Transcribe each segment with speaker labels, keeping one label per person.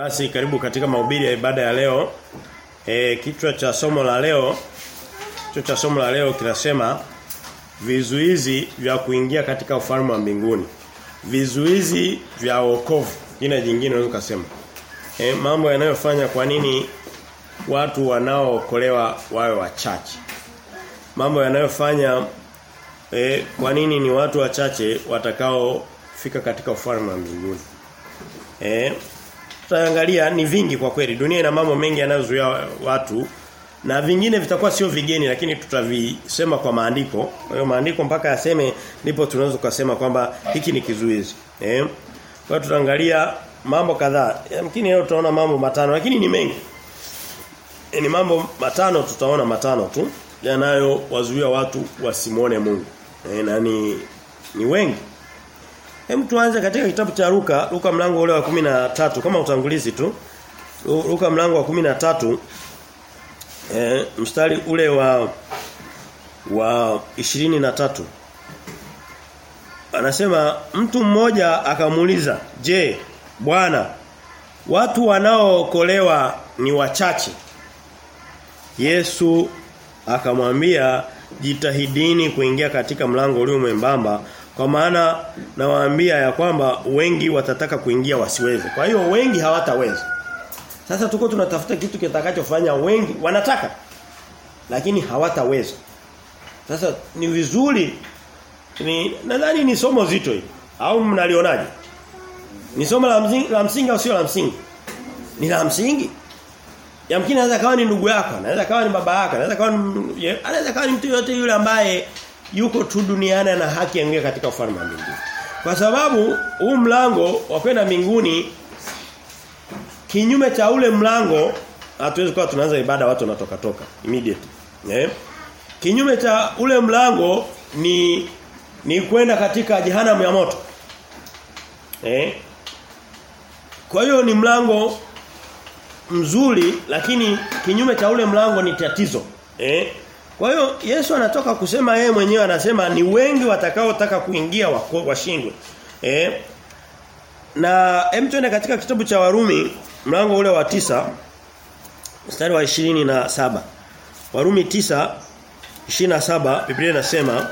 Speaker 1: Basi karibu katika mahubiri ya ibada ya leo. E, kichwa cha somo la leo kichwa cha somo la leo kinasema vizuizi vya kuingia katika ufalme wa mbinguni. Vizuizi vya wokovu. Jina jingine unaweza kusema. E, mambo yanayofanya kwa nini watu wanaookolewa wawe wachache. Mambo yanayofanya e, kwa nini ni watu wachache watakao fika katika ufalme wa mbinguni. Eh tutaangalia ni vingi kwa kweli. Dunia ina mambo mengi yanayozuia watu na vingine vitakuwa sio vigeni lakini tutavisema kwa maandiko. Kwa hiyo maandiko mpaka yaseme ndipo tunaweza kusema kwamba hiki ni kizuizi. Eh? Kwa hiyo tutaangalia mambo kadhaa. Yamkini leo tutaona mambo matano lakini ni mengi. E, ni mambo matano tutaona matano tu yanayowazuia watu wasimuone Mungu. E, na ni ni wengi. Hem tuanze katika kitabu cha Luka, Luka mlango ule wa 13 kama utangulizi tu. Luka mlango wa 13 eh mstari ule wa wa 23. Anasema mtu mmoja akamuuliza, "Je, Bwana, watu wanaookolewa ni wachache?" Yesu akamwambia, "Jitahidini kuingia katika mlango ulio mwembamba kwa maana nawaambia ya kwamba wengi watataka kuingia wasiweze. Kwa hiyo wengi hawataweza. Sasa tuko tunatafuta kitu kitakachofanya wengi wanataka lakini hawataweza. Sasa ni vizuri ni nadhani ni somo zito hili au mnalionaje? Ni somo la msingi la msingi au sio la msingi? Ni la msingi. Yamkini anaweza kawa ni ndugu yako, anaweza kawa ni baba yako, anaweza kawa anaweza kawa ni mtu yote yule ambaye yuko tu duniani na haki yaingia katika ufalme wa mbinguni. Kwa sababu huu mlango wa kwenda mbinguni kinyume cha ule mlango hatuwezi kuwa tunaanza ibada watu wanatoka toka immediate. Eh? Kinyume cha ule mlango ni ni kwenda katika jehanamu ya moto. Eh? Kwa hiyo ni mlango mzuri lakini kinyume cha ule mlango ni tatizo. Eh? Kwa hiyo Yesu anatoka kusema yeye mwenyewe anasema ni wengi watakaotaka kuingia washindwe. Eh? Na hem tuende katika kitabu cha Warumi mlango ule wa tisa mstari wa ishirini na saba Warumi tisa ishirini na saba Biblia inasema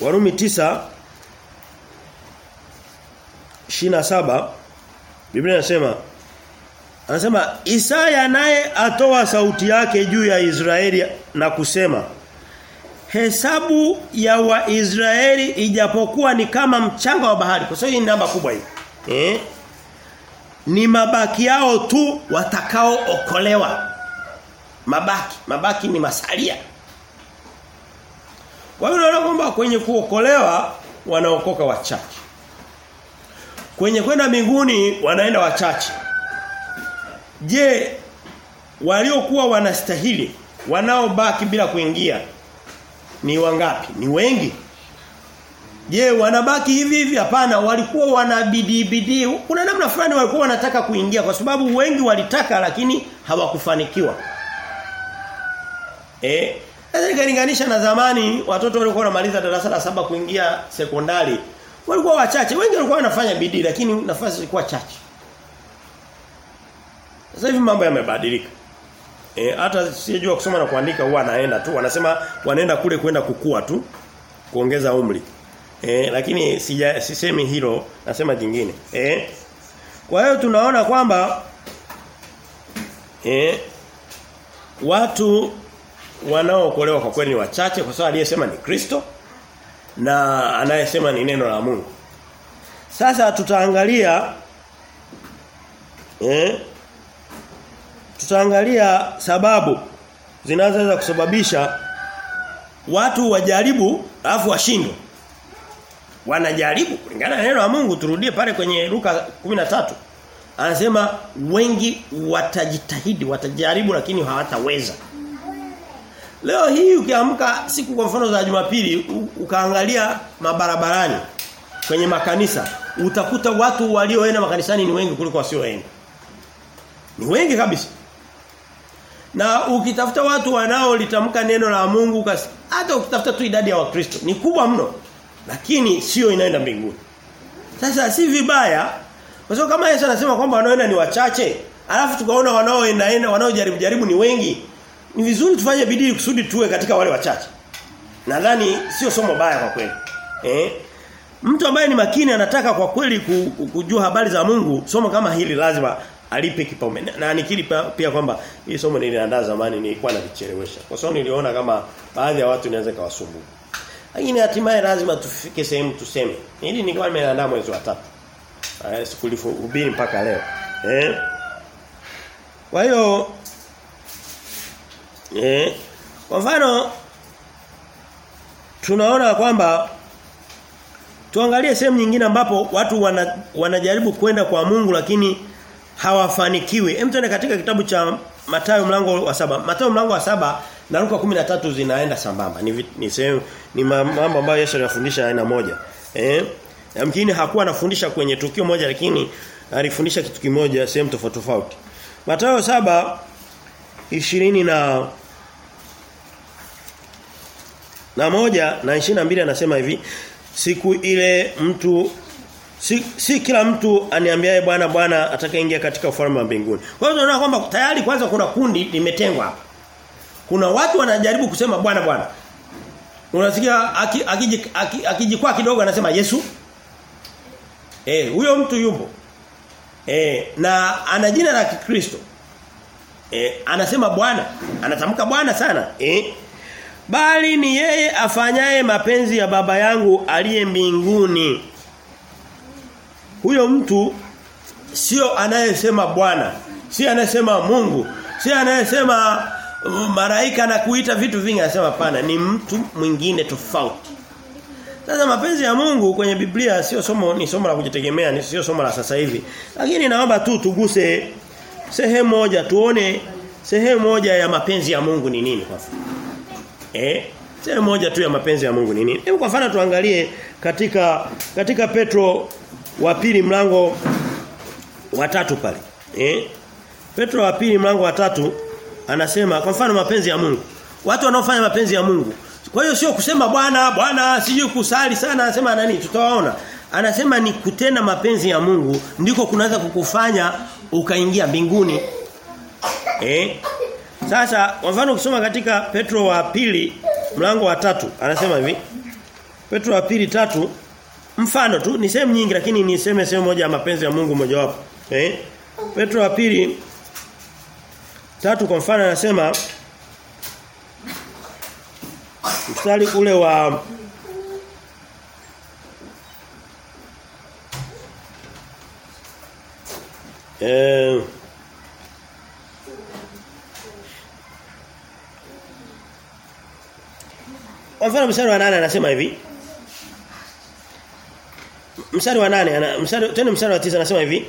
Speaker 1: Warumi tisa ishirini na saba Biblia inasema Anasema Isaya naye atoa sauti yake juu ya Israeli na kusema Hesabu ya Waisraeli ijapokuwa ni kama mchanga wa bahari. Kwa sababu ni namba kubwa hii. Eh? Ni mabaki yao tu watakao okolewa. Mabaki, mabaki ni masalia. Kwa hiyo unaona kwamba kwenye kuokolewa wanaokoka wachache. Kwenye kwenda mbinguni wanaenda wachache. Je, waliokuwa wanastahili wanaobaki bila kuingia ni wangapi? Ni wengi. Je, wanabaki hivi hivi? Hapana, walikuwa wanabidi bidii. Kuna namna fulani walikuwa wanataka kuingia kwa sababu wengi walitaka lakini hawakufanikiwa. Eh, sasa linganisha na zamani watoto walikuwa wanamaliza darasa la saba kuingia sekondari. Walikuwa wachache. Wengi walikuwa wanafanya bidii lakini nafasi zilikuwa chache. Sasa hivi mambo yamebadilika. Eh hata sijua kusoma na kuandika huwa anaenda tu. Wanasema wanaenda kule kwenda kukua tu. Kuongeza umri. E, lakini sija sisemi hilo, nasema jingine. E, kwa hiyo tunaona kwamba e, watu wanaokolewa kwa kweli ni wachache kwa sababu aliyesema ni Kristo na anayesema ni neno la Mungu. Sasa tutaangalia eh tutaangalia sababu zinazoweza kusababisha watu wajaribu alafu washindwe. Wanajaribu kulingana na neno la Mungu turudie pale kwenye Luka 13. Anasema wengi watajitahidi, watajaribu lakini hawataweza. Leo hii ukiamka siku kwa mfano za Jumapili ukaangalia mabarabarani kwenye makanisa utakuta watu walioenda makanisani ni wengi kuliko wasioenda. Ni wengi kabisa. Na ukitafuta watu wanaolitamka neno la Mungu hata ukitafuta tu idadi ya wakristo ni kubwa mno lakini sio inaenda mbinguni. Sasa si vibaya Kwa sababu kama Yesu anasema kwamba wanaoenda ni wachache, alafu tukaona wanaoenda wanaojaribu jaribu ni wengi, ni vizuri tufanye bidii kusudi tuwe katika wale wachache. Nadhani sio somo baya kwa kweli. Eh? Mtu ambaye ni makini anataka kwa kweli kujua habari za Mungu, somo kama hili lazima alipe kipaumbele. Na nikiri pia kwamba hii somo niliandaa zamani nilikuwa nalichelewesha. Kwa sababu niliona kama baadhi ya watu inaweza kawasumbua. Lakini hatimaye lazima tufike sehemu tuseme. Hili nilikuwa nimeandaa mwezi wa tatu. Eh sikulihubiri mpaka leo. Eh? Kwa hiyo eh kwa mfano tunaona kwamba tuangalie sehemu nyingine ambapo watu wana, wanajaribu kwenda kwa Mungu lakini hawafanikiwi. Hem tuende katika kitabu cha Mathayo mlango wa saba Mathayo mlango wa saba na Luka 13 zinaenda sambamba. Ni ni sehemu ni mambo ambayo Yesu alifundisha aina moja. Eh? Yamkini hakuwa anafundisha kwenye tukio moja lakini alifundisha kitu kimoja sehemu tofauti tofauti. Mathayo saba ishirini na na moja na ishirini mbili anasema hivi siku ile mtu si, si kila mtu aniambiaye bwana bwana atakayeingia katika ufalme wa mbinguni. Kwa hiyo tunaona kwamba tayari kwanza kuna kundi limetengwa hapa. Kuna watu wanajaribu kusema bwana bwana. Unasikia akijikwaa aki, aki, aki kidogo anasema Yesu. Eh huyo mtu yupo. Eh na ana jina la Kikristo. Eh anasema bwana, anatamka bwana sana. Eh bali ni yeye afanyaye mapenzi ya baba yangu aliye mbinguni. Huyo mtu sio anayesema Bwana, si anayesema Mungu, si anayesema malaika na kuita vitu vingi anasema pana ni mtu mwingine tofauti. Sasa mapenzi ya Mungu kwenye Biblia sio somo ni somo la kujitegemea, ni sio somo la sasa hivi. Lakini naomba tu tuguse sehemu moja tuone sehemu moja ya mapenzi ya Mungu ni nini kwa Eh? Sehemu moja tu ya mapenzi ya Mungu ni nini? Hebu kwa mfano tuangalie katika katika Petro wa pili mlango wa tatu pale. Eh? Petro wa pili mlango wa tatu anasema kwa mfano mapenzi ya Mungu. Watu wanaofanya mapenzi ya Mungu. Kwa hiyo sio kusema bwana bwana sijui kusali sana anasema nani tutawaona. Anasema ni kutenda mapenzi ya Mungu ndiko kunaweza kukufanya ukaingia mbinguni. Eh? Sasa kwa mfano ukisoma katika Petro wa pili mlango wa tatu anasema hivi. Petro wa pili tatu mfano tu ni sehemu nyingi lakini niseme sehemu moja ya mapenzi ya Mungu mojawapo. Eh? Petro wa pili tatu kwa mfano anasema mstari ule wa eh Kwa mfano mstari wa 8 anasema hivi. Mstari wa 8 ana mstari tena mstari wa 9 anasema hivi.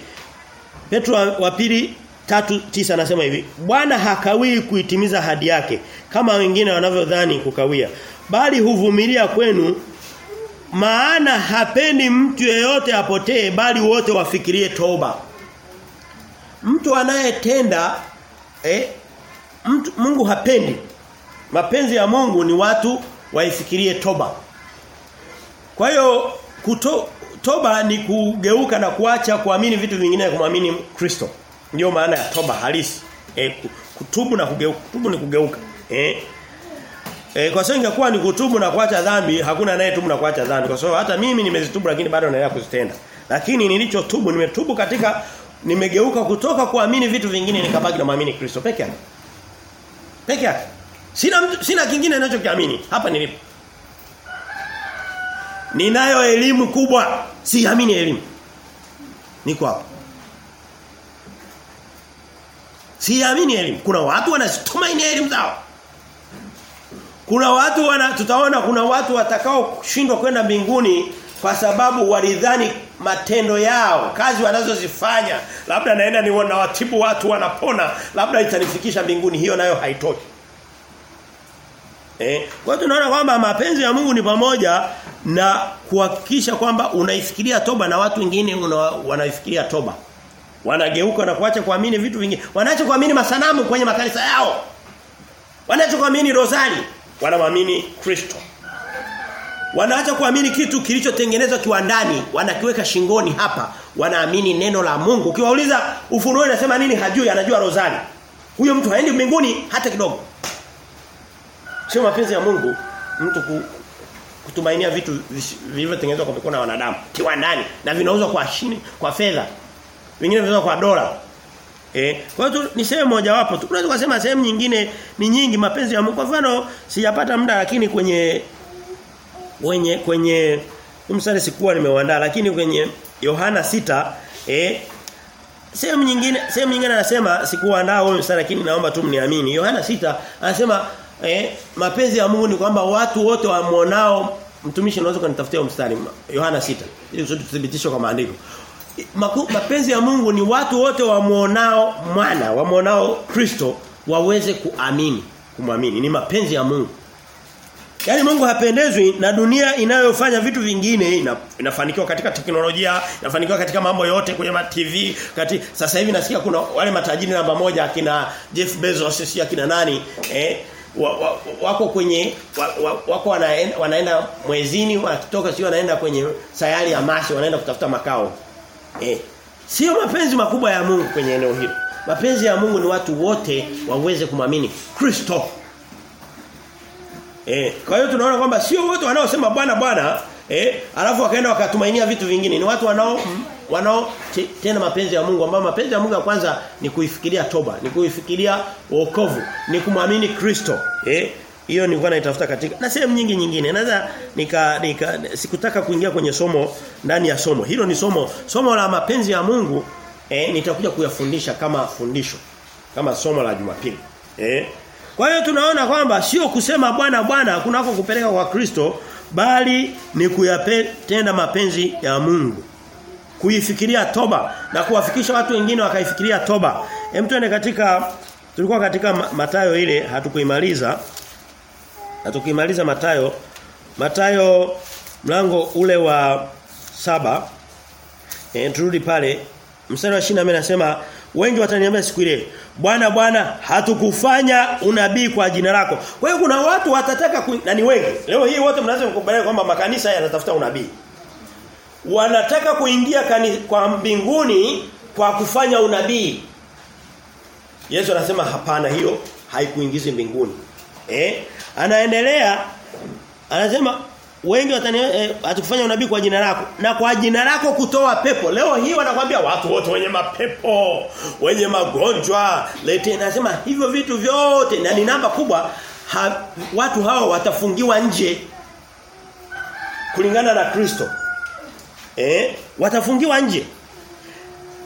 Speaker 1: Petro wa, wa pili tatu tisa anasema hivi. Bwana hakawii kuitimiza hadi yake kama wengine wanavyodhani kukawia, bali huvumilia kwenu maana hapendi mtu yeyote apotee bali wote wafikirie toba. Mtu anayetenda eh mtu Mungu hapendi. Mapenzi ya Mungu ni watu waifikirie toba. Kwa hiyo kuto, toba ni kugeuka na kuacha kuamini vitu vingine na kumwamini Kristo. Ndio maana ya toba halisi. E, kutubu na kugeuka. Kutubu ni kugeuka. Eh. E, kwa sababu ingekuwa ni kutubu na kuacha dhambi, hakuna anayetubu na kuacha dhambi. Kwa sababu hata mimi nimezitubu lakini bado naendelea kuzitenda. Lakini nilichotubu nimetubu katika nimegeuka kutoka kuamini vitu vingine nikabaki na muamini Kristo peke yake. Peke yake. Sina sina kingine ninachokiamini hapa nilipo. Ninayo elimu kubwa, siamini elimu. Niko hapa. Siamini elimu. Kuna watu wanazitumaini elimu zao. Kuna watu wana tutaona kuna watu watakao kushindwa kwenda mbinguni kwa sababu walidhani matendo yao, kazi wanazozifanya, labda naenda ni watibu watu wanapona, labda itanifikisha mbinguni, hiyo nayo haitoki. Eh, kwa tunaona kwamba mapenzi ya Mungu ni pamoja na kuhakikisha kwamba unaifikiria toba na watu wengine wanaifikiria toba. Wanageuka na kuacha kuamini vitu vingine. Wanaacha kuamini masanamu kwenye makanisa yao. Wanaacha kuamini rosari, wanamwamini Kristo. Wanaacha kuamini kitu kilichotengenezwa kiwandani, wanakiweka shingoni hapa. Wanaamini neno la Mungu. Ukiwauliza ufunuo inasema nini hajui, anajua rosari. Huyo mtu haendi mbinguni hata kidogo. Sio mapenzi ya Mungu mtu ku, kutumainia vitu vilivyotengenezwa kwa mikono ya wanadamu kiwandani na vinauzwa kwa shini, kwa fedha. Vingine vinauzwa kwa dola. Eh, kwa hiyo ni moja wapo tu. Unaweza kusema sehemu nyingine ni nyingi mapenzi ya Mungu. Kwa mfano sijapata muda lakini kwenye kwenye kwenye msale sikuwa nimeuandaa lakini kwenye Yohana sita eh sehemu nyingine sehemu nyingine anasema sikuandaa huo msale lakini naomba tu mniamini. Yohana sita anasema eh mapenzi ya Mungu ni kwamba watu wote wamuonao mtumishi unaweza kunitafutia mstari Yohana 6 ili tuthibitishe kwa maandiko. Mapenzi ya Mungu ni watu wote wamuonao mwana, wamuonao Kristo waweze kuamini, kumwamini. Ni mapenzi ya Mungu. Yaani Mungu hapendezwi na dunia inayofanya vitu vingine ina, inafanikiwa katika teknolojia, inafanikiwa katika mambo yote kwenye ma TV, kati sasa hivi nasikia kuna wale matajiri namba moja akina Jeff Bezos si akina nani eh wa, wa, wako kwenye wa, wa, wako wanaenda, wanaenda mwezini wakitoka sio wanaenda kwenye sayari ya Mars wanaenda kutafuta makao. Eh. Sio mapenzi makubwa ya Mungu kwenye eneo hilo. Mapenzi ya Mungu ni watu wote waweze kumwamini Kristo. Eh, kwa hiyo tunaona kwamba sio wote wanaosema bwana bwana eh alafu wakaenda wakatumainia vitu vingine. Ni watu wanao wanao tena mapenzi ya Mungu ambao mapenzi ya Mungu ya kwanza ni kuifikiria toba, ni kuifikiria wokovu, ni kumwamini Kristo. Eh hiyo nilikuwa naitafuta katika na sehemu nyingi nyingine. Naweza nika, nika sikutaka kuingia kwenye somo ndani ya somo. Hilo ni somo somo la mapenzi ya Mungu eh nitakuja kuyafundisha kama fundisho kama somo la Jumapili. Eh kwa hiyo tunaona kwamba sio kusema bwana bwana kunako kupeleka kwa Kristo bali ni kuyatenda mapenzi ya Mungu. Kuifikiria toba na kuwafikisha watu wengine wakaifikiria toba. Hem tuende katika tulikuwa katika Matayo ile hatukuimaliza. Hatukuimaliza Matayo. Matayo mlango ule wa saba e, turudi pale mstari wa 28 anasema wengi wataniambia siku ile Bwana Bwana hatukufanya unabii kwa jina lako. Kwa hiyo kuna watu watataka ku... na ni wengi. Leo hii wote mnaweza kukubaliana kwamba makanisa yanatafuta unabii. Wanataka kuingia kani, kwa mbinguni kwa kufanya unabii. Yesu anasema hapana hiyo haikuingizi mbinguni. Eh? Anaendelea anasema wengi watani eh, unabii kwa jina lako. Na kwa jina lako kutoa pepo. Leo hii wanakuambia watu wote wenye mapepo wenye magonjwa. Lete nasema hivyo vitu vyote. Na ni namba kubwa ha, watu hawa watafungiwa nje. Kulingana na Kristo. Eh watafungiwa nje.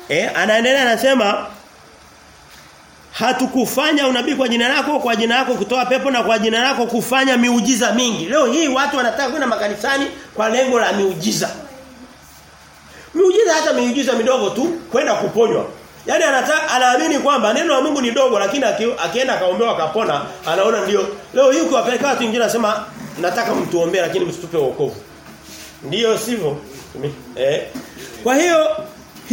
Speaker 1: Eh anaendelea anasema hatukufanya unabii kwa jina lako kwa jina lako kutoa pepo na kwa jina lako kufanya miujiza mingi leo hii watu wanataka kwenda makanisani kwa lengo la miujiza miujiza hata miujiza midogo tu kwenda kuponywa Yaani anataka anaamini kwamba neno la Mungu ni dogo lakini akienda akaombewa akapona anaona ndio leo hii ukiwapeleka watu wengine anasema nataka mtuombee lakini msitupe wokovu. ndio sivyo? Eh. Kwa hiyo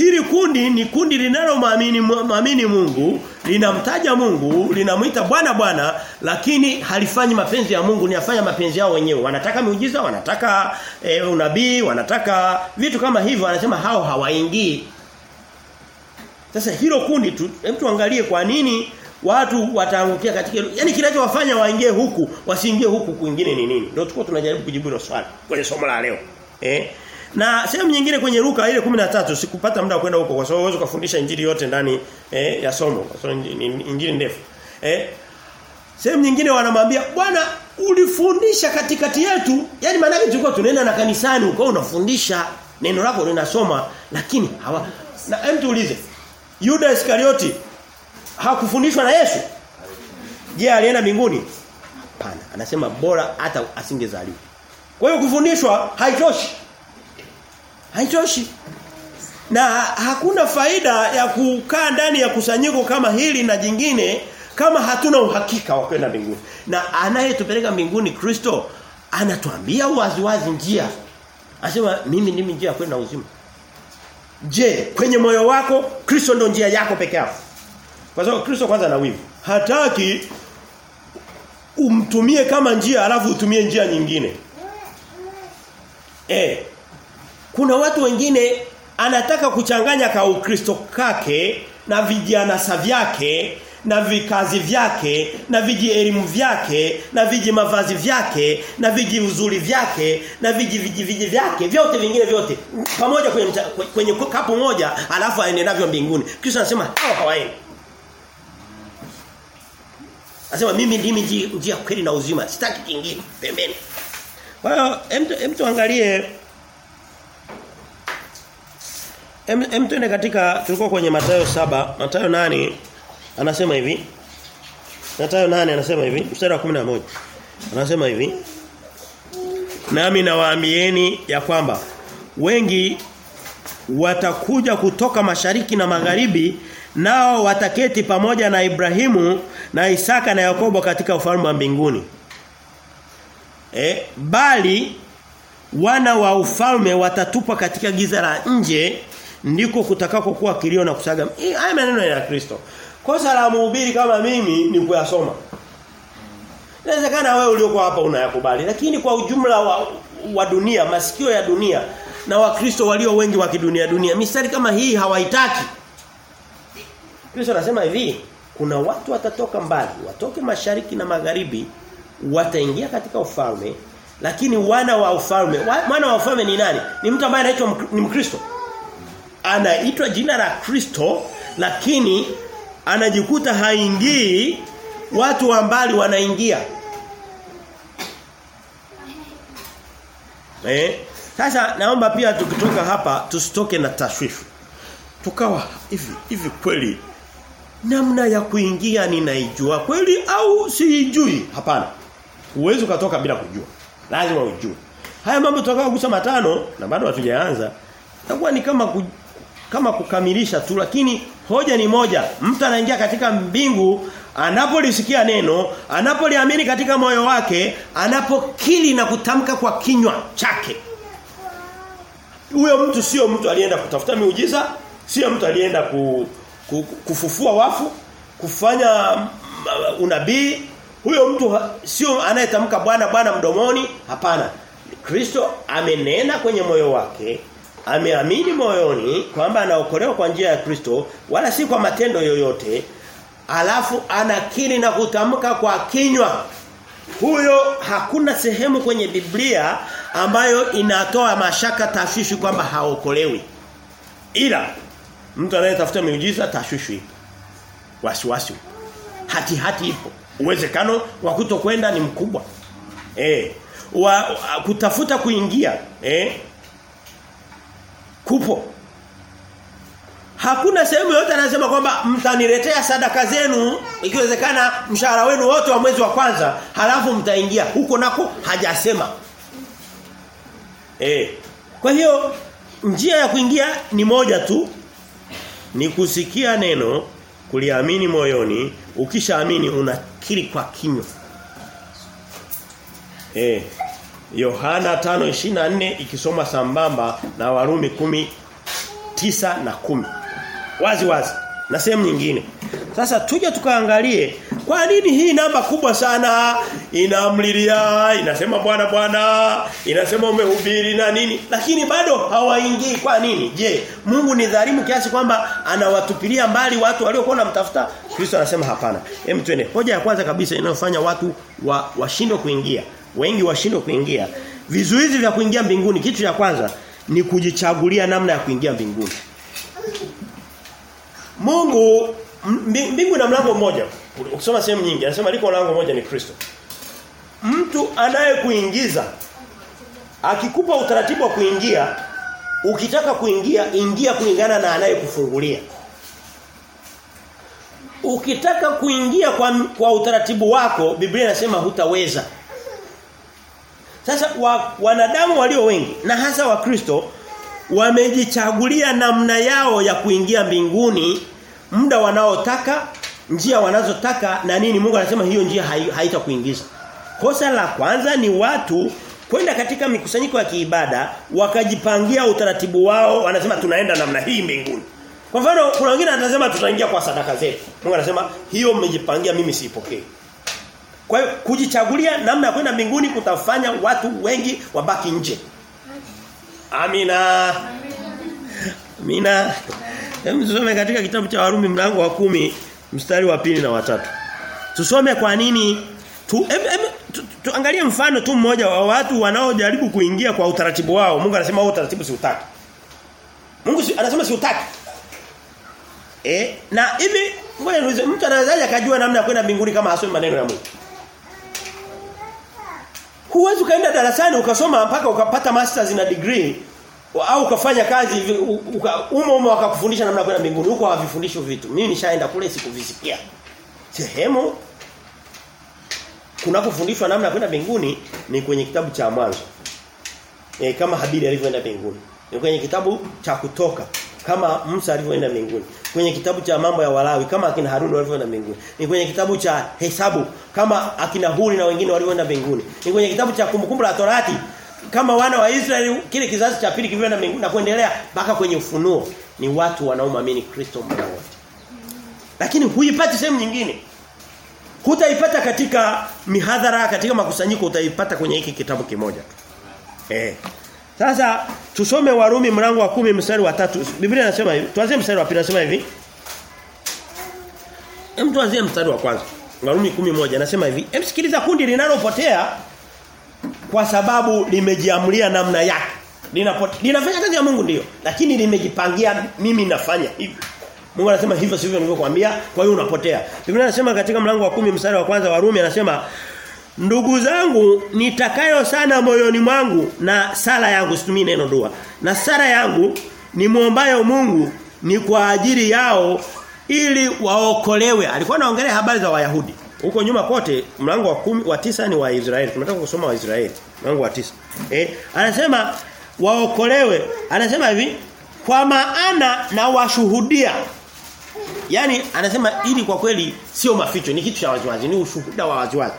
Speaker 1: Hili kundi ni kundi linalomwamini Mungu, linamtaja Mungu, linamwita Bwana Bwana, lakini halifanyi mapenzi ya Mungu, linafanya mapenzi yao wenyewe. Wanataka miujiza, wanataka e, unabii, wanataka vitu kama hivyo, wanasema hao hawaingii. Sasa hilo kundi tu, hem tuangalie kwa nini watu wataangukia katika. Yaani kinachowafanya waingie huku, wasiingie huku kwingine ni nini? Ndio tuko tunajaribu kujibu hilo swali kwenye somo la leo. Eh? Na sehemu nyingine kwenye Luka ile 13 sikupata muda wa kwenda huko kwa sababu uwezo kufundisha injili yote ndani eh, ya somo. Kwa sababu injili ndefu. Eh? Sehemu nyingine wanamwambia Bwana ulifundisha katikati yetu. Yaani maana yake tulikuwa tunaenda na kanisani uko unafundisha neno lako linasoma lakini hawa na hem tuulize. Yuda Iskarioti hakufundishwa na Yesu? Je, alienda mbinguni? Hapana. Anasema bora hata asingezaliwa. Kwa hiyo kufundishwa haitoshi. Haitoshi. Na hakuna faida ya kukaa ndani ya kusanyiko kama hili na jingine kama hatuna uhakika wa kwenda mbinguni. Na anayetupeleka mbinguni Kristo anatuambia waziwazi wazi njia. Anasema mimi ndimi njia kwenda uzima. Je, kwenye moyo wako Kristo ndo njia yako peke yako? Kwa sababu Kristo kwanza ana wivu. Hataki umtumie kama njia alafu utumie njia nyingine. Eh. Kuna watu wengine anataka kuchanganya ka Ukristo kake na vijanasa vyake na vikazi vyake na viji elimu vyake na viji mavazi vyake na viji uzuri vyake na viji viji viji vyake vyote vingine vyote pamoja kwenye kwenye kapu moja alafu aende navyo mbinguni. Kristo anasema hao hawaendi Anasema mimi ndimi njia kweli na uzima sitaki kingine. Pembeni. Kwa hiyo hem tuangalie Em, em tuende katika tulikuwa kwenye Mathayo saba Mathayo nane anasema hivi. Mathayo nane anasema hivi, mstari wa 11. Anasema hivi. Nami nawaambieni ya kwamba wengi watakuja kutoka mashariki na magharibi nao wataketi pamoja na Ibrahimu na Isaka na Yakobo katika ufalme wa mbinguni. E, bali wana wa ufalme watatupa katika giza la nje ndiko kutakako kuwa kilio na kusaga. Haya maneno ya Kristo. Kosa la mhubiri kama mimi ni kuyasoma. Inawezekana wewe uliokuwa hapa unayakubali, lakini kwa ujumla wa, wa dunia, masikio ya dunia na wakristo walio wengi wa kidunia dunia, mistari kama hii hawaitaki. Kristo anasema hivi, kuna watu watatoka mbali, watoke mashariki na magharibi, wataingia katika ufalme, lakini wana wa ufalme, wana wa ufalme ni nani? Ni mtu ambaye anaitwa ni Mkristo anaitwa jina la Kristo lakini anajikuta haingii watu wa mbali wanaingia. Eh sasa naomba pia tukitoka hapa tusitoke na tashwifu tukawa hivi hivi kweli namna ya kuingia ninaijua kweli au siijui? Hapana. Uwezo ukatoka bila kujua. Lazima ujue. Haya mambo tutakao kugusa matano na bado hatujaanza itakuwa ni kama kama kukamilisha tu lakini hoja ni moja. Mtu anaingia katika mbingu anapolisikia neno anapoliamini katika moyo wake anapokili na kutamka kwa kinywa chake. Huyo mtu sio mtu alienda kutafuta miujiza sio mtu alienda ku, ku, kufufua wafu kufanya uh, unabii. Huyo mtu sio anayetamka bwana bwana mdomoni. Hapana. Kristo amenena kwenye moyo wake ameamini moyoni kwamba anaokolewa kwa njia ya Kristo wala si kwa matendo yoyote alafu anakiri na kutamka kwa kinywa. Huyo hakuna sehemu kwenye Biblia ambayo inatoa mashaka tashwishi kwamba haokolewi. Ila mtu anayetafuta miujiza tashwishi wasiwasi. Hati hati ipo. Uwezekano wa kutokwenda ni mkubwa. Eh wa, kutafuta kuingia eh kupo Hakuna sehemu yote anasema kwamba mtaniletea sadaka zenu ikiwezekana mshahara wenu wote wa mwezi wa kwanza halafu mtaingia huko nako hajasema. Eh. Kwa hiyo njia ya kuingia ni moja tu ni kusikia neno kuliamini moyoni ukishaamini unakiri kwa kinywa. Eh. Yohana 5:24 ikisoma sambamba na Warumi 10 tisa na kumi. Wazi wazi. Na sehemu nyingine. Sasa tuje tukaangalie kwa nini hii namba kubwa sana inamlilia inasema bwana bwana inasema umehubiri na nini? Lakini bado hawaingii. Kwa nini? Je Mungu ni dhalimu kiasi kwamba anawatupilia mbali watu waliokuwa wanamtafuta? Kristo anasema hapana. Hem twende. Hoja ya kwanza kabisa inayofanya watu wa washindwe kuingia wengi washindwa kuingia vizuizi vya kuingia mbinguni kitu cha kwanza ni kujichagulia namna ya kuingia mbinguni. Mungu mbingu na mlango mmoja. Ukisoma sehemu nyingi anasema liko mlango mmoja ni Kristo. Mtu anayekuingiza akikupa utaratibu wa kuingia ukitaka kuingia ingia kulingana na anayekufungulia. Ukitaka kuingia kwa, kwa utaratibu wako Biblia inasema hutaweza. Sasa wa, wanadamu walio wengi na hasa wakristo wamejichagulia namna yao ya kuingia mbinguni muda wanaotaka njia wanazotaka na nini Mungu anasema hiyo njia haitakuingiza. Kosa la kwanza ni watu kwenda katika mikusanyiko ya kiibada wakajipangia utaratibu wao wanasema tunaenda namna hii mbinguni. Kwa mfano kuna wengine wanasema tutaingia kwa sadaka zetu. Mungu anasema hiyo mmejipangia mimi siipokei. Kwa hiyo kujichagulia namna ya kwenda mbinguni kutafanya watu wengi wabaki nje. Amina. Amina. Hem tusome katika kitabu cha Warumi mlango wa kumi mstari wa pili na watatu. Tusome kwa nini tu, em, em, tu, tuangalie mfano tu mmoja wa watu wanaojaribu kuingia kwa utaratibu wao. Mungu anasema huo utaratibu si utaki. Mungu si, anasema si utaki. Eh, na hivi ngoja mtu anawezaje akajua namna ya kwenda mbinguni kama hasomi maneno ya Mungu? Huwezi ukaenda darasani ukasoma mpaka ukapata masters na degree au ukafanya kazi uka, umo umo wakakufundisha namna kwenda mbinguni huko hawavifundishi vitu. Mimi nishaenda kule sikuvisikia. Sehemu kunakofundishwa namna kwenda mbinguni ni kwenye kitabu cha mwanzo. E, kama Habili alivyoenda mbinguni. Ni kwenye kitabu cha kutoka kama Musa alivyoenda mbinguni. Kwenye kitabu cha mambo ya Walawi kama akina Haruni walivyoenda mbinguni. Ni kwenye kitabu cha Hesabu kama akina Huri na wengine walivyoenda mbinguni. Ni kwenye kitabu cha kumbukumbu la Torati kama wana wa Israeli kile kizazi cha pili kilivyoenda mbinguni na kuendelea mpaka kwenye ufunuo ni watu wanaoamini Kristo muda wote. Lakini huipati sehemu nyingine. Hutaipata katika mihadhara katika makusanyiko utaipata kwenye hiki kitabu kimoja tu. Eh. Sasa tusome Warumi mlango wa kumi mstari wa tatu Biblia inasema hivi. Tuanze mstari wa pili inasema hivi. Hem tuanzie mstari wa kwanza. Warumi kumi moja anasema hivi. Hem sikiliza kundi linalopotea kwa sababu limejiamulia namna yake. Linapotea. linafanya kazi ya Mungu ndiyo, lakini limejipangia mimi nafanya hivi. Mungu anasema hivyo sivyo nilivyokuambia, kwa hiyo unapotea. Biblia inasema katika mlango wa kumi mstari wa kwanza Warumi anasema Ndugu zangu nitakayo sana moyoni mwangu na sala yangu situmii neno dua. Na sala yangu ni muombayo Mungu ni kwa ajili yao ili waokolewe. Alikuwa anaongelea habari za Wayahudi. Huko nyuma kote mlango wa kumi, wa tisa ni wa Israeli. Tunataka kusoma wa Israeli. Mlango wa tisa. Eh, anasema waokolewe. Anasema hivi kwa maana na washuhudia. Yaani anasema ili kwa kweli sio maficho ni kitu cha waziwazi ni ushuhuda wa waziwazi.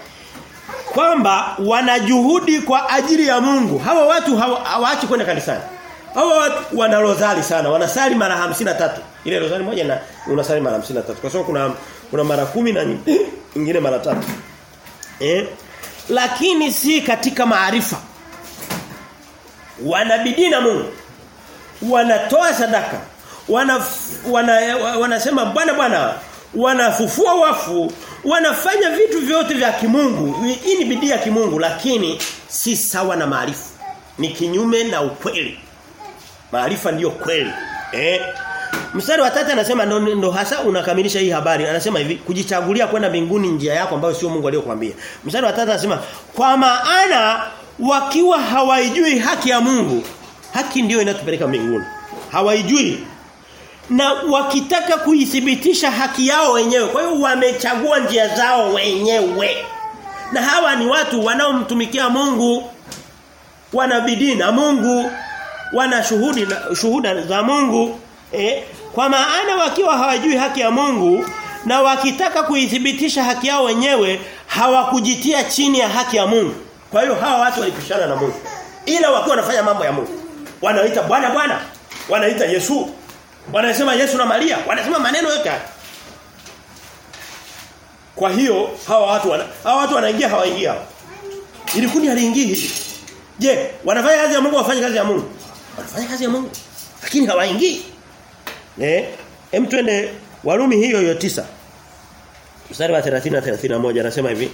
Speaker 1: Kwamba wanajuhudi kwa ajili ya Mungu. Hawa watu hawaachi kwenda kanisani. Hawa watu wana rozali sana. Wanasali mara 53. Ile rozali moja na unasali mara 53. Kwa sababu kuna kuna mara kumi na nyingine mara tatu. Eh? Lakini si katika maarifa. Wanabidii na Mungu. Wanatoa sadaka. Wana, wana wanasema bwana bwana wanafufua wafu wanafanya vitu vyote vya kimungu hii ni bidii ya kimungu lakini si sawa na maarifa ni kinyume na ukweli maarifa ndiyo kweli eh Mstari wa tatu anasema ndo, ndo hasa unakamilisha hii habari. Anasema hivi kujichagulia kwenda mbinguni njia yako ambayo sio Mungu aliyokuambia. Mstari wa tatu anasema kwa maana wakiwa hawaijui haki ya Mungu, haki ndiyo inatupeleka mbinguni. Hawaijui. Na wakitaka kuithibitisha haki yao wenyewe. Kwa hiyo wamechagua njia zao wenyewe. Na hawa ni watu wanaomtumikia Mungu. wanabidii na Mungu. Wana shuhudi na shuhuda za Mungu. Eh, kwa maana wakiwa hawajui haki ya Mungu na wakitaka kuithibitisha haki yao wenyewe hawakujitia chini ya haki ya Mungu. Kwa hiyo hawa watu walipishana na Mungu. Ila wakiwa wanafanya mambo ya Mungu. Wanaita Bwana Bwana, wanaita Yesu. Wanasema Yesu na Maria, wanasema maneno yote Kwa hiyo hawa watu wana, hawa watu wanaingia hawaingia. Ili kundi haliingii hili. Je, wanafanya kazi ya Mungu wafanye kazi ya Mungu? Wanafanya kazi ya Mungu. Lakini hawaingii. Eh, hem twende Warumi hiyo hiyo tisa Mstari wa 30 na 31 anasema hivi.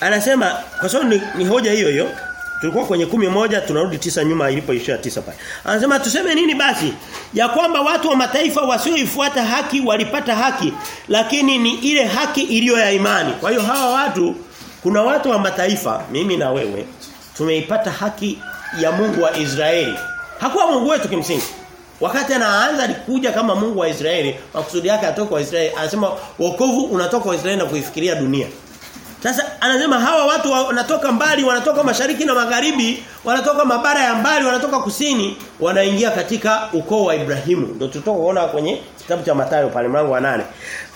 Speaker 1: Anasema kwa sababu ni, ni hoja hiyo hiyo. Tulikuwa kwenye kumi moja tunarudi tisa nyuma ilipoishia tisa pale. Anasema tuseme nini basi? Ya kwamba watu wa mataifa wasioifuata haki walipata haki lakini ni ile haki iliyo ya imani. Kwa hiyo hawa watu kuna watu wa mataifa mimi na wewe tumeipata haki ya Mungu wa Israeli. Hakuwa Mungu wetu kimsingi. Wakati anaanza alikuja kama Mungu wa Israeli, makusudi yake atoka kwa Israeli. Anasema wokovu unatoka kwa Israeli na kuifikiria dunia. Sasa anasema hawa watu wanatoka mbali, wanatoka mashariki na magharibi, wanatoka mabara ya mbali, wanatoka kusini, wanaingia katika ukoo wa Ibrahimu. Ndio tutoka kuona kwenye kitabu cha Mathayo pale mlango wa nane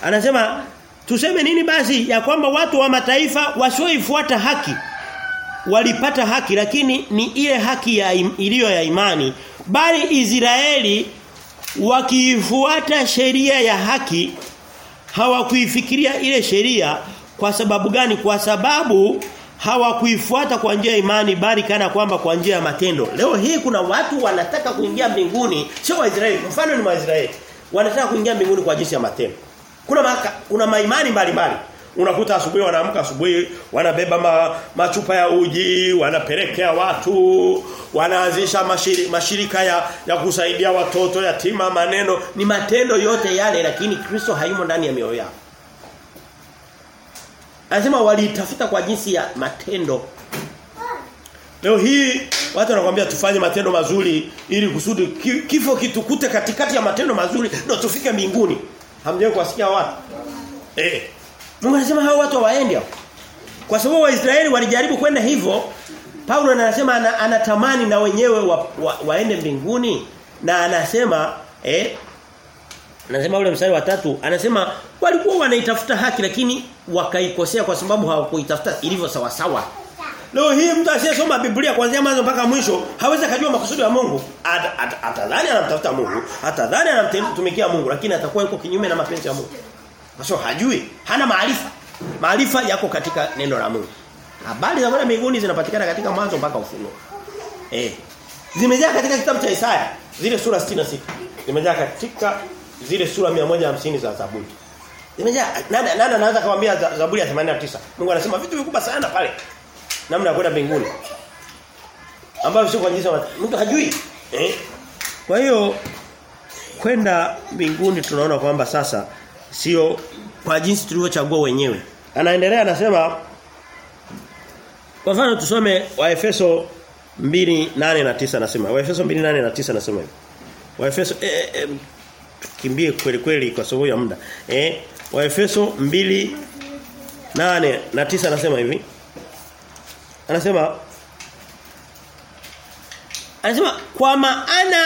Speaker 1: Anasema tuseme nini basi ya kwamba watu wa mataifa wasioifuata haki walipata haki lakini ni ile haki ya iliyo ya imani bali Israeli wakiifuata sheria ya haki hawakuifikiria ile sheria kwa sababu gani kwa sababu hawakuifuata kwa njia imani bali kana kwamba kwa njia ya matendo. Leo hii kuna watu wanataka kuingia mbinguni, sio Waisraeli, mfano ni Waisraeli. Wanataka kuingia mbinguni kwa jinsi ya matendo. Kuna maka, kuna maimani mbalimbali. Unakuta asubuhi wanaamka asubuhi wanabeba ma, machupa ya uji, wanapelekea watu, wanaanzisha mashiri, mashirika ya, ya kusaidia watoto yatima maneno ni matendo yote yale lakini Kristo hayumo ndani ya mioyo yao. Anasema walitafuta kwa jinsi ya matendo. Leo hii watu wanakuambia tufanye matendo mazuri ili kusudi kifo kitukute katikati ya matendo mazuri ndio tufike mbinguni. Hamjawahi kuwasikia watu? Eh. Mungu anasema hao watu waende hapo. Kwa sababu Waisraeli walijaribu kwenda hivyo, Paulo anasema anatamani na wenyewe wa, wa, waende mbinguni na anasema eh Anasema ule mstari wa tatu anasema walikuwa wanaitafuta haki lakini wakaikosea kwa sababu hawakuitafuta ilivyo sawa sawa. Leo hii mtu asiyesoma Biblia kuanzia mwanzo mpaka mwisho hawezi kujua makusudi ya Mungu. Atadhani anamtafuta Mungu, atadhani anamtumikia Mungu lakini atakuwa yuko kinyume na mapenzi ya Mungu. Kwa sababu hajui, hana maarifa. Maarifa yako katika neno la Mungu. Habari za mbinguni zinapatikana katika mwanzo mpaka ufunuo. Eh. Zimejaa katika kitabu cha Isaya, zile sura 66. Zimejaa katika zile sura 150 za Zaburi. Zimejaa nani nani anaanza kumwambia Zaburi ya 89. Mungu anasema vitu vikubwa sana pale. Namna ya kwenda mbinguni. Ambayo sio kwa njia mtu hajui. Eh? Kwa hiyo kwenda mbinguni tunaona kwamba sasa sio kwa jinsi tulivyochagua wenyewe. Anaendelea anasema kwa mfano tusome Waefeso 2:8 na 9 anasema. Waefeso 2:8 na 9 anasema hivi. Waefeso eh, eh, kimbie kweli kweli kwa sababu ya muda. Eh, Waefeso 2 8 na 9 anasema hivi. Anasema Anasema kwa maana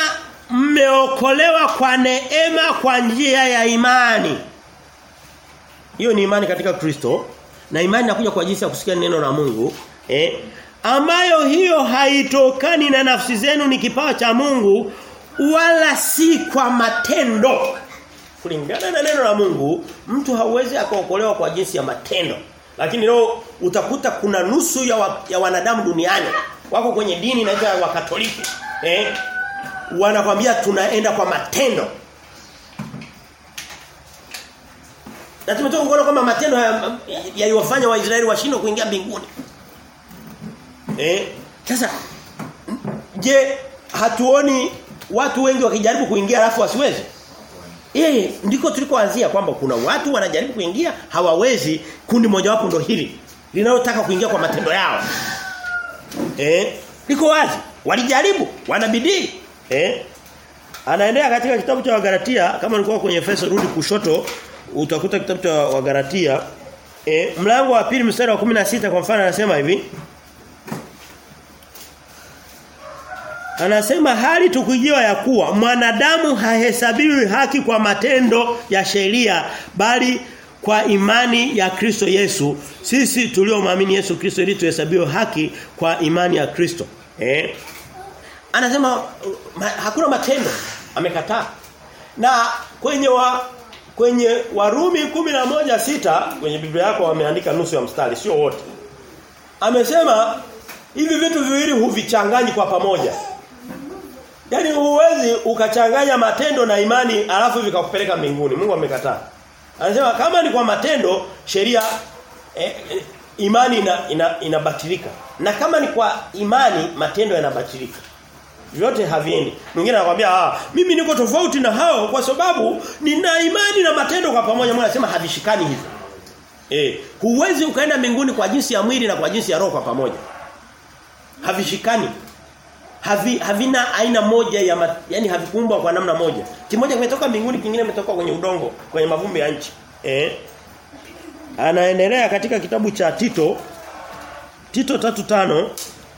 Speaker 1: mmeokolewa kwa neema kwa njia ya imani. Hiyo ni imani katika Kristo na imani inakuja kwa jinsi ya kusikia neno la Mungu, eh? Ambayo hiyo haitokani na nafsi zenu ni kipawa cha Mungu wala si kwa matendo. Kulingana na neno la Mungu, mtu hauwezi akaokolewa kwa jinsi ya matendo. Lakini leo utakuta kuna nusu ya, wa, ya wanadamu duniani wako kwenye dini inaitwa wa Katoliki. Eh? Wanakwambia tunaenda kwa matendo. Na tumetoka kuona kwamba matendo yaliwafanya Waisraeli washindwe kuingia mbinguni. Eh? Sasa je, hatuoni watu wengi wakijaribu kuingia alafu wasiwezi. Eh, ndiko tulikoanzia kwamba kuna watu wanajaribu kuingia hawawezi, kundi mojawapo ndo hili linalotaka kuingia kwa matendo yao. Eh? Liko wazi. Walijaribu, wana bidii. Eh? Anaendelea katika kitabu cha Wagalatia kama ulikuwa kwenye Efeso rudi kushoto utakuta kitabu cha Wagalatia eh, mlango wa pili mstari wa 16 kwa mfano anasema hivi Anasema hali tukijua ya kuwa mwanadamu hahesabiwi haki kwa matendo ya sheria bali kwa imani ya Kristo Yesu. Sisi tuliomwamini Yesu Kristo ili tuhesabiwe haki kwa imani ya Kristo. Eh? Anasema ma, hakuna matendo. Amekataa. Na kwenye wa kwenye Warumi moja sita kwenye Biblia yako wameandika nusu ya mstari sio wote. Amesema hivi vitu viwili huvichanganyi kwa pamoja Yaani huwezi ukachanganya matendo na imani alafu vikakupeleka mbinguni. Mungu amekataa. Anasema kama ni kwa matendo sheria eh, eh, imani ina, ina, inabatilika. Na kama ni kwa imani matendo yanabatilika. Vyote haviendi. Mwingine anakuambia ah mimi niko tofauti na hao kwa sababu nina imani na matendo kwa pamoja. Mungu anasema havishikani hivyo. Eh, huwezi ukaenda mbinguni kwa jinsi ya mwili na kwa jinsi ya roho kwa pamoja. Havishikani havi, havina aina moja ya mat, yani havikuumbwa kwa namna moja. Kimoja kimetoka mbinguni kingine kimetoka kwenye udongo, kwenye mavumbi ya nchi. Eh? Anaendelea katika kitabu cha Tito Tito tatu tano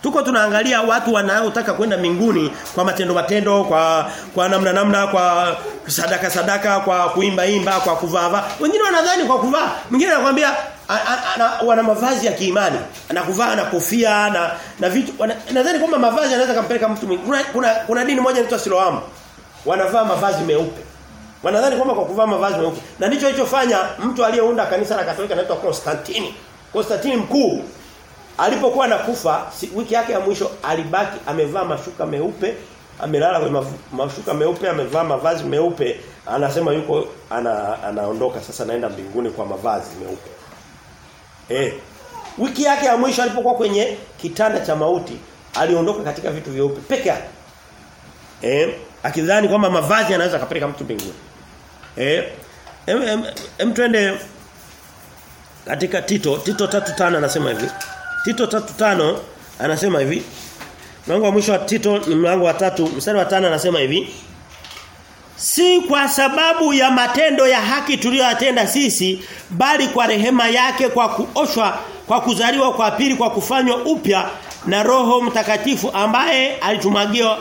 Speaker 1: Tuko tunaangalia watu wanaotaka kwenda mbinguni kwa matendo matendo, kwa kwa namna namna, kwa sadaka sadaka, kwa kuimba imba, kwa kuvaa. Wengine wanadhani kwa kuvaa. Mwingine anakuambia wana mavazi ya kiimani. Anakuvaa na kofia na na vitu. Nadhani kwamba mavazi yanaweza kumpeleka mtu. Kuna, kuna kuna dini moja inaitwa Siloamu. Wanavaa mavazi meupe. Wanadhani kwamba kwa kuvaa mavazi meupe. Na ndicho alichofanya mtu aliyeunda kanisa la Katoliki anaitwa Konstantini. Konstantini mkuu alipokuwa nakufa wiki yake ya mwisho alibaki amevaa mashuka meupe amelala kwenye mashuka meupe amevaa mavazi meupe anasema yuko ana, anaondoka sasa naenda mbinguni kwa mavazi meupe eh. Wiki yake ya mwisho alipokuwa kwenye kitanda cha mauti aliondoka katika vitu vyeupe peke yake. Eh akidhani kwamba mavazi yanaweza kapeleka mtu mbinguni. Eh em, em, em twende katika Tito Tito 3:5 anasema hivi. Tito 3:5 anasema hivi. Mlango wa mwisho wa Tito ni mlango wa tatu mstari wa tano anasema hivi Si kwa sababu ya matendo ya haki tuliyoyatenda sisi bali kwa rehema yake kwa kuoshwa kwa kuzaliwa kwa pili kwa kufanywa upya na Roho Mtakatifu ambaye alitumagia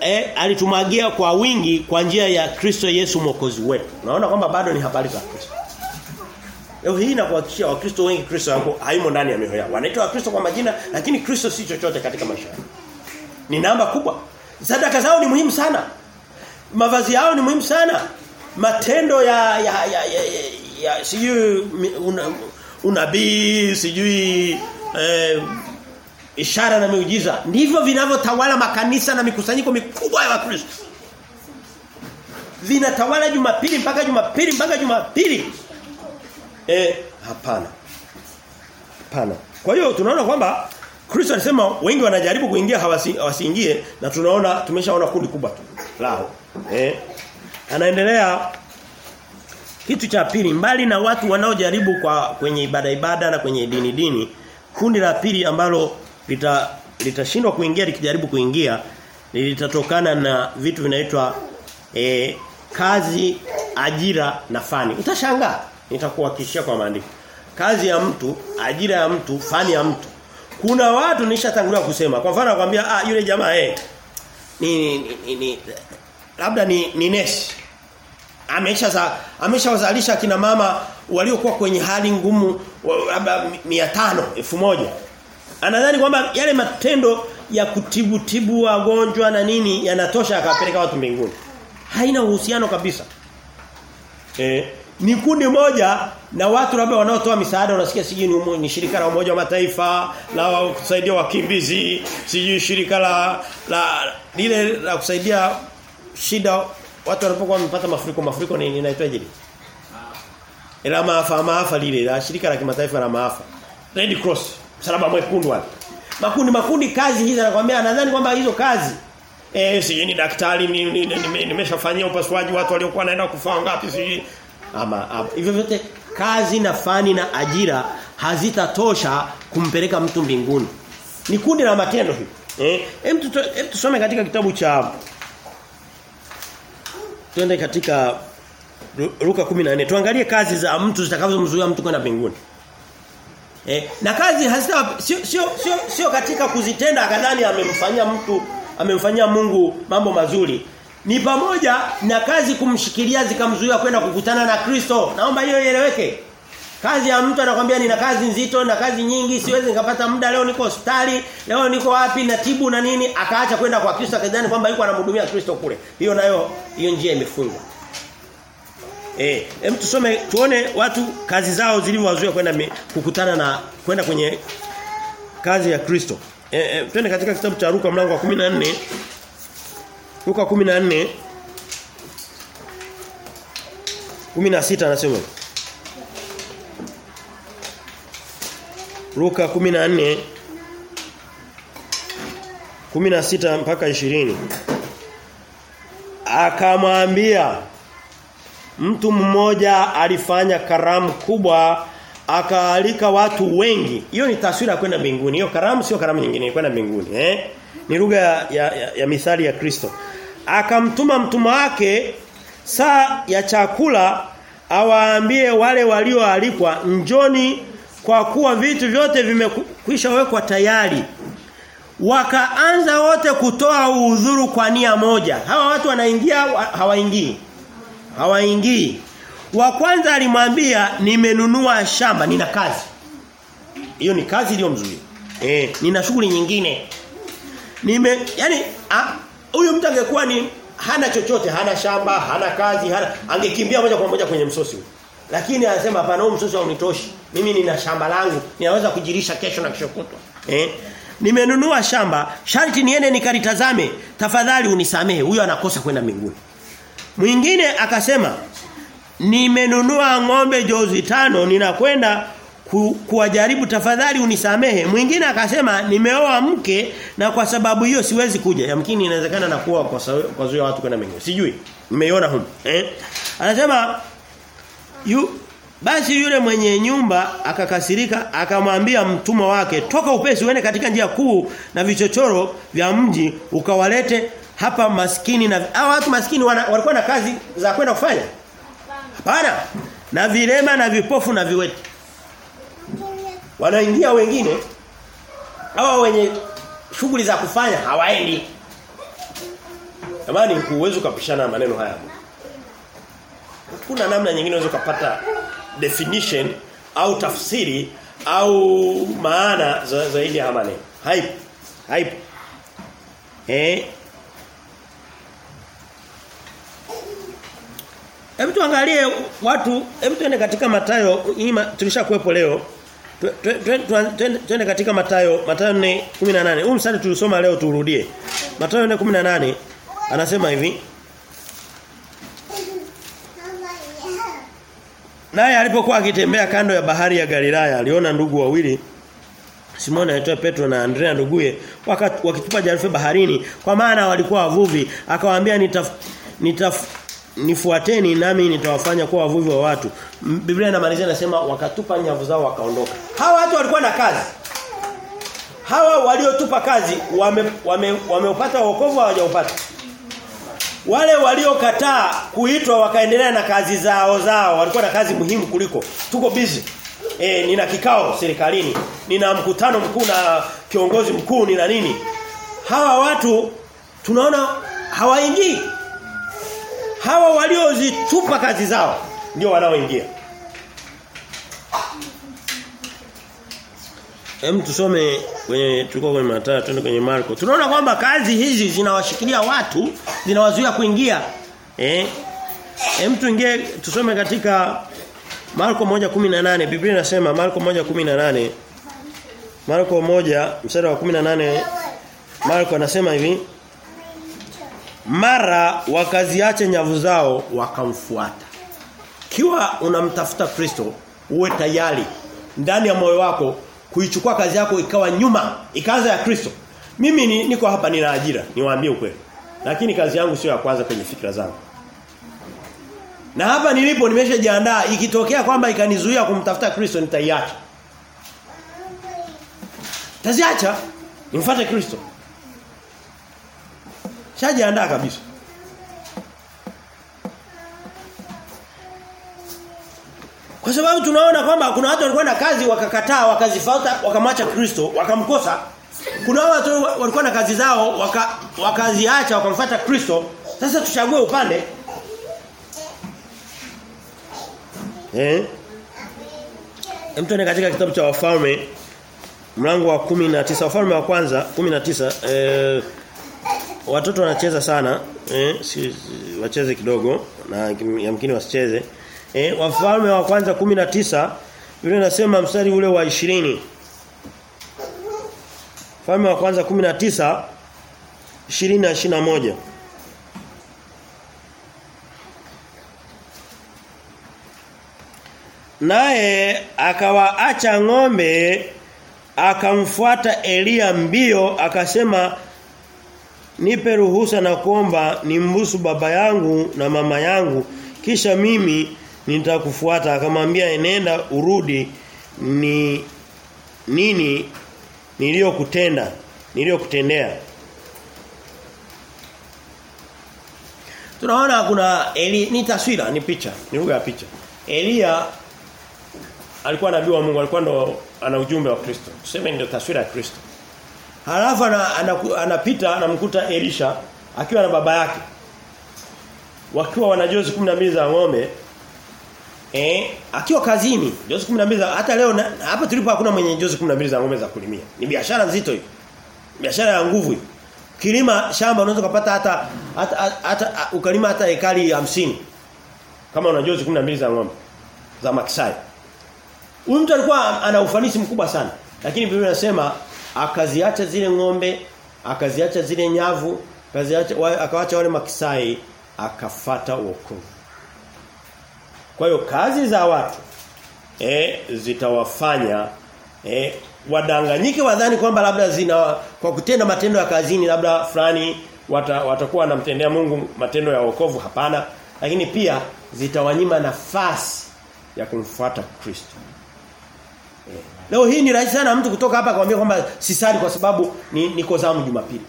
Speaker 1: eh, alitumwagia kwa wingi kwa njia ya Kristo Yesu mwokozi wetu. Unaona kwamba bado ni habari za Kristo. Leo hii nakuhakikishia Wakristo wengi Kristo yako haimo ndani ya mioyo yao. Wanaitwa Wakristo kwa majina lakini Kristo si chochote katika maisha yao. Ni namba kubwa. Sadaka zao ni muhimu sana. Mavazi yao ni muhimu sana. Matendo ya ya ya, ya, ya, ya sijui una, unabii, sijui eh, ishara na miujiza ndivyo vinavyotawala makanisa na mikusanyiko mikubwa ya Wakristo. Vinatawala Jumapili mpaka Jumapili mpaka Jumapili. Eh hapana. Hapana. Kwa hiyo tunaona kwamba Kristo alisema wengi wanajaribu kuingia hawasi, hawasiingie na tunaona tumeshaona kundi kubwa tu lao. Eh anaendelea. Kitu cha pili mbali na watu wanaojaribu kwa kwenye ibada ibada na kwenye dini dini kundi la pili ambalo lita litashindwa kuingia likijaribu kuingia litatokana na vitu vinaitwa e, kazi ajira na fani. Utashangaa nitakuhakikishia kwa maandiko. Kazi ya mtu ajira ya mtu fani ya mtu. Kuna watu nishatangulia kusema. Kwa mfano nakwambia ah yule jamaa eh ni, ni, ni, ni labda ni ni nesi. Amesha za ameshawazalisha kina mama waliokuwa kwenye hali ngumu labda 500 1000 anadhani kwamba yale matendo ya kutibu tibu wagonjwa na nini yanatosha akapeleka watu mbinguni. Haina uhusiano kabisa. Eh ni kundi moja na watu labda wanaotoa misaada unasikia siji ni, ni shirika la umoja wa mataifa la kusaidia wakimbizi siji shirika la la lile la kusaidia shida watu wanapokuwa wamepata mafuriko mafuriko ni inaitwaje ila maafa maafa lile la shirika la kimataifa la maafa. Red Cross msalaba mwekundu wale. Makundi makundi kazi hizi anakuambia nadhani kwamba hizo kazi. Eh sijui ni daktari nimeshafanyia upasuaji watu waliokuwa naenda kufa ngapi sijui. Ama hivyo vyote kazi na fani na ajira hazitatosha kumpeleka mtu mbinguni. Ni kundi la matendo hivi eh hem tusome katika kitabu cha Twende katika Luka 14. Tuangalie kazi za mtu zitakazomzuia mtu kwenda mbinguni. Eh, na kazi hazita sio sio sio sio katika kuzitenda kadhani amemfanyia mtu amemfanyia Mungu mambo mazuri. Ni pamoja na kazi kumshikilia zikamzuia kwenda kukutana na Kristo. Naomba hiyo ieleweke. Kazi ya mtu anakuambia nina kazi nzito na kazi nyingi siwezi nikapata muda leo niko hospitali leo niko wapi na tibu na nini. Akaacha kwenda kwa Kristo akidhani kwamba yuko anamhudumia Kristo kule. Hiyo nayo hiyo njia imefungwa. Eh hem tusome tuone watu kazi zao zilivyowazuia kwenda kukutana na kwenda kwenye kazi ya Kristo. Eh, eh twende katika kitabu cha Luka mlango wa 14 Luka 14 16 anasema Luka 14 16 mpaka 20 Akamwambia mtu mmoja alifanya karamu kubwa akaalika watu wengi. Hiyo ni taswira ya kwenda mbinguni. Hiyo karamu sio karamu nyingine, ni kwenda mbinguni, eh? Ni lugha ya, ya, ya mithali ya Kristo. Akamtuma mtumwa wake saa ya chakula awaambie wale walioalikwa njoni kwa kuwa vitu vyote vimekwisha wekwa tayari. Wakaanza wote kutoa udhuru kwa nia moja. Hawa watu wanaingia hawaingii. Hawaingii. Wa kwanza alimwambia nimenunua shamba, nina kazi. Hiyo ni kazi iliyomzuia. Eh, nina shughuli nyingine. Nime yani huyu mtu angekuwa ni hana chochote, hana shamba, hana kazi, hana angekimbia moja kwa moja kwenye msosi. Lakini anasema hapana huu msosi haunitoshi. Mimi nina shamba langu, ninaweza kujirisha kesho na kesho kutwa. Eh? Nimenunua shamba, sharti niende nikalitazame. Tafadhali unisamehe. Huyo anakosa kwenda mbinguni. Mwingine akasema nimenunua ng'ombe jozi tano ninakwenda ku, kuwajaribu tafadhali unisamehe. Mwingine akasema nimeoa mke na kwa sababu hiyo siwezi kuja. Yamkini inawezekana na kuwa kwa kwa watu kwenda mbinguni. Sijui. Nimeiona huko. Eh? Anasema yu, basi yule mwenye nyumba akakasirika akamwambia mtumwa wake toka upesi uende katika njia kuu na vichochoro vya mji ukawalete hapa maskini na hao watu maskini wana, walikuwa na kazi za kwenda kufanya? Hapana na vilema na vipofu na viwete. Wanaingia wengine hawa wenye shughuli za kufanya hawaendi. Jamani huwezi ukapishana na maneno haya. Kuna namna nyingine unaweza kupata definition au tafsiri au maana za, zaidi ya maneno. Haipo. Haipo. Eh? Hebu tuangalie watu, hebu tuende katika Matayo, hii tulishakuepo leo. Twende katika Matayo, Matayo 4:18. Huu mstari tulisoma leo turudie. Matayo 4:18 anasema hivi. Naye alipokuwa akitembea kando ya bahari ya Galilaya aliona ndugu wawili Simoni aitoa Petro na Andrea nduguye wakati wakitupa jarufe baharini. Kwa maana walikuwa wavuvi. Akawaambia nitaf, nitaf nifuateni nami nitawafanya kuwa wavuvi wa watu. Biblia inamalizia inasema wakatupa nyavu zao wakaondoka. Hawa watu walikuwa na kazi. Hawa waliotupa kazi wameupata wame, wame wokovu hawajaupata wale waliokataa kuitwa wakaendelea na kazi zao zao walikuwa na kazi muhimu kuliko. Tuko busy. Eh nina kikao serikalini nina mkutano mkuu na kiongozi mkuu nina nini. Hawa watu tunaona hawaingii. Hawa waliozitupa kazi zao ndio wanaoingia Hem tusome kwenye tuko kwenye Mathayo twende kwenye Marko. Tunaona kwamba kazi hizi zinawashikilia watu, zinawazuia kuingia. Eh? Hem tuingie tusome katika Marko 1:18. Biblia inasema Marko 1:18. Marko 1 mstari wa 18 Marko anasema hivi Mara wakaziache nyavu zao wakamfuata. Kiwa unamtafuta Kristo uwe tayari ndani ya moyo wako kuichukua kazi yako ikawa nyuma ikaanza ya Kristo. Mimi ni, niko hapa nina ajira, niwaambie ukweli. Lakini kazi yangu sio ya kwanza kwenye fikra zangu. Na hapa nilipo nimeshajiandaa ikitokea kwamba ikanizuia kumtafuta Kristo nitaiacha. Taziacha nimfuate Kristo. Shajiandaa kabisa. Kwa sababu tunaona kwamba kuna watu walikuwa na kazi wakakataa wakazifuata wakamwacha Kristo wakamkosa. Kuna watu walikuwa na kazi zao waka, wakaziacha wakamfuata Kristo. Sasa tuchague upande. Eh? Mtuone katika kitabu cha Wafalme mlango wa 19 Wafalme wa kwanza 19 eh watoto wanacheza sana eh si, si, wacheze kidogo na yamkini wasicheze eh wafalme wa kwanza 19 yule nasema mstari ule wa 20 Wafalme wa kwanza 19 20 na 21 Naye akawaacha ng'ombe akamfuata Elia mbio akasema nipe ruhusa na kuomba nimbusu baba yangu na mama yangu kisha mimi nitakufuata akamwambia enenda urudi. Ni nini niliyokutenda niliyokutendea? Tunaona kuna Eli ni taswira ni picha ni lugha ya picha. Elia alikuwa nabii wa Mungu alikuwa ndo ana ujumbe wa Kristo. Tuseme ndio taswira ya Kristo. Halafu anapita anamkuta Elisha akiwa na baba yake. Wakiwa wana jozi 12 za ng'ombe. Eh, akiwa kazini, jozi 12 za hata leo na, hapa tulipo hakuna mwenye jozi 12 za ng'ombe za kulimia. Ni biashara nzito hiyo. Biashara ya nguvu hiyo. Kilima shamba unaweza kupata hata hata, hata, hata ukalima hata ekari 50 kama una jozi 12 za ng'ombe. za Maksai. Huyu mtu alikuwa ana ufanisi mkubwa sana. Lakini Biblia inasema akaziacha zile ng'ombe, akaziacha zile nyavu, akaziacha wa, akawaacha wale Maksai akafata wokovu. Kwa hiyo kazi za watu eh zitawafanya eh wadanganyike wadhani kwamba labda zina kwa kutenda matendo ya kazini labda fulani wata, watakuwa wanamtendea Mungu matendo ya wokovu hapana lakini pia zitawanyima nafasi ya kumfuata Kristo. Eh. Leo hii ni rahisi sana mtu kutoka hapa kwambia kwamba sisali kwa sababu ni niko zamu Jumapili.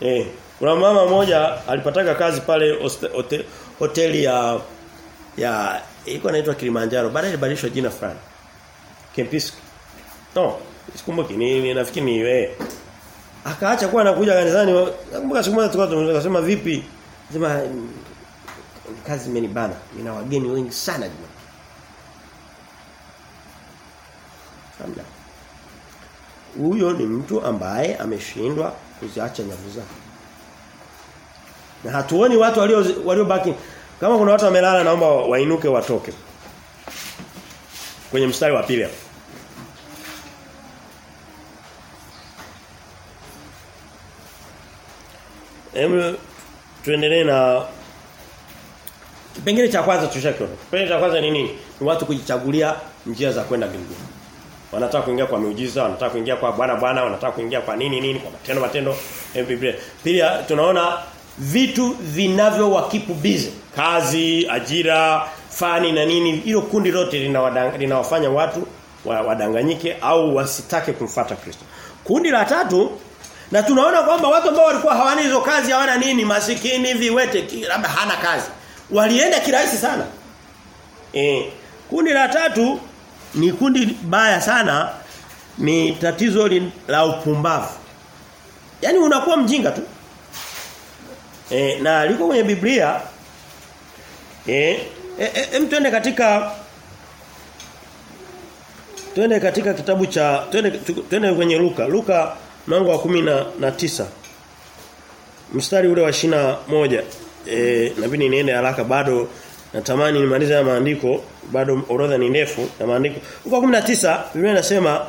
Speaker 1: Eh, kuna mama mmoja alipataka kazi pale hoteli ya ya ilikuwa inaitwa Kilimanjaro baadaye ilibadilishwa jina fulani. Kempiski. No, sikumbuki ni, nafikiri ni wewe. Akaacha kuwa anakuja kanisani. Nakumbuka siku moja tulikuwa tunasema vipi? Sema kazi imenibana. Nina wageni wengi sana juma. Samda. Huyo ni mtu ambaye ameshindwa kuziacha nyavu zake. Na hatuoni watu walio waliobaki kama kuna watu wamelala naomba wainuke watoke. Kwenye mstari wa pili hapo. Hebu tuendelee na kipengele cha kwanza tushakiona. Kipengele cha kwanza ni nini? Ni watu kujichagulia njia za kwenda mbinguni. Wanataka kuingia kwa miujiza, wanataka kuingia kwa bwana bwana, wanataka kuingia kwa nini nini, kwa matendo matendo Biblia. Pia tunaona vitu vinavyowakipu busy. Kazi, ajira, fani na nini, hilo kundi lote linawafanya watu wadanganyike au wasitake kumfata Kristo. Kundi la tatu na tunaona kwamba watu ambao walikuwa hawana hizo kazi hawana nini masikini viwete labda hana kazi walienda kirahisi sana e, kundi la tatu ni kundi baya sana ni tatizo la upumbavu yani unakuwa mjinga tu e, na liko kwenye Biblia. Eh e, e, e, katika twende katika kitabu cha twende twende kwenye Luka. Luka mlango wa kumi na, na tisa. Mstari ule wa shina moja. Eh nabidi niende haraka bado natamani nimalize ya maandiko bado orodha ni ndefu ya maandiko. Luka 19 Biblia inasema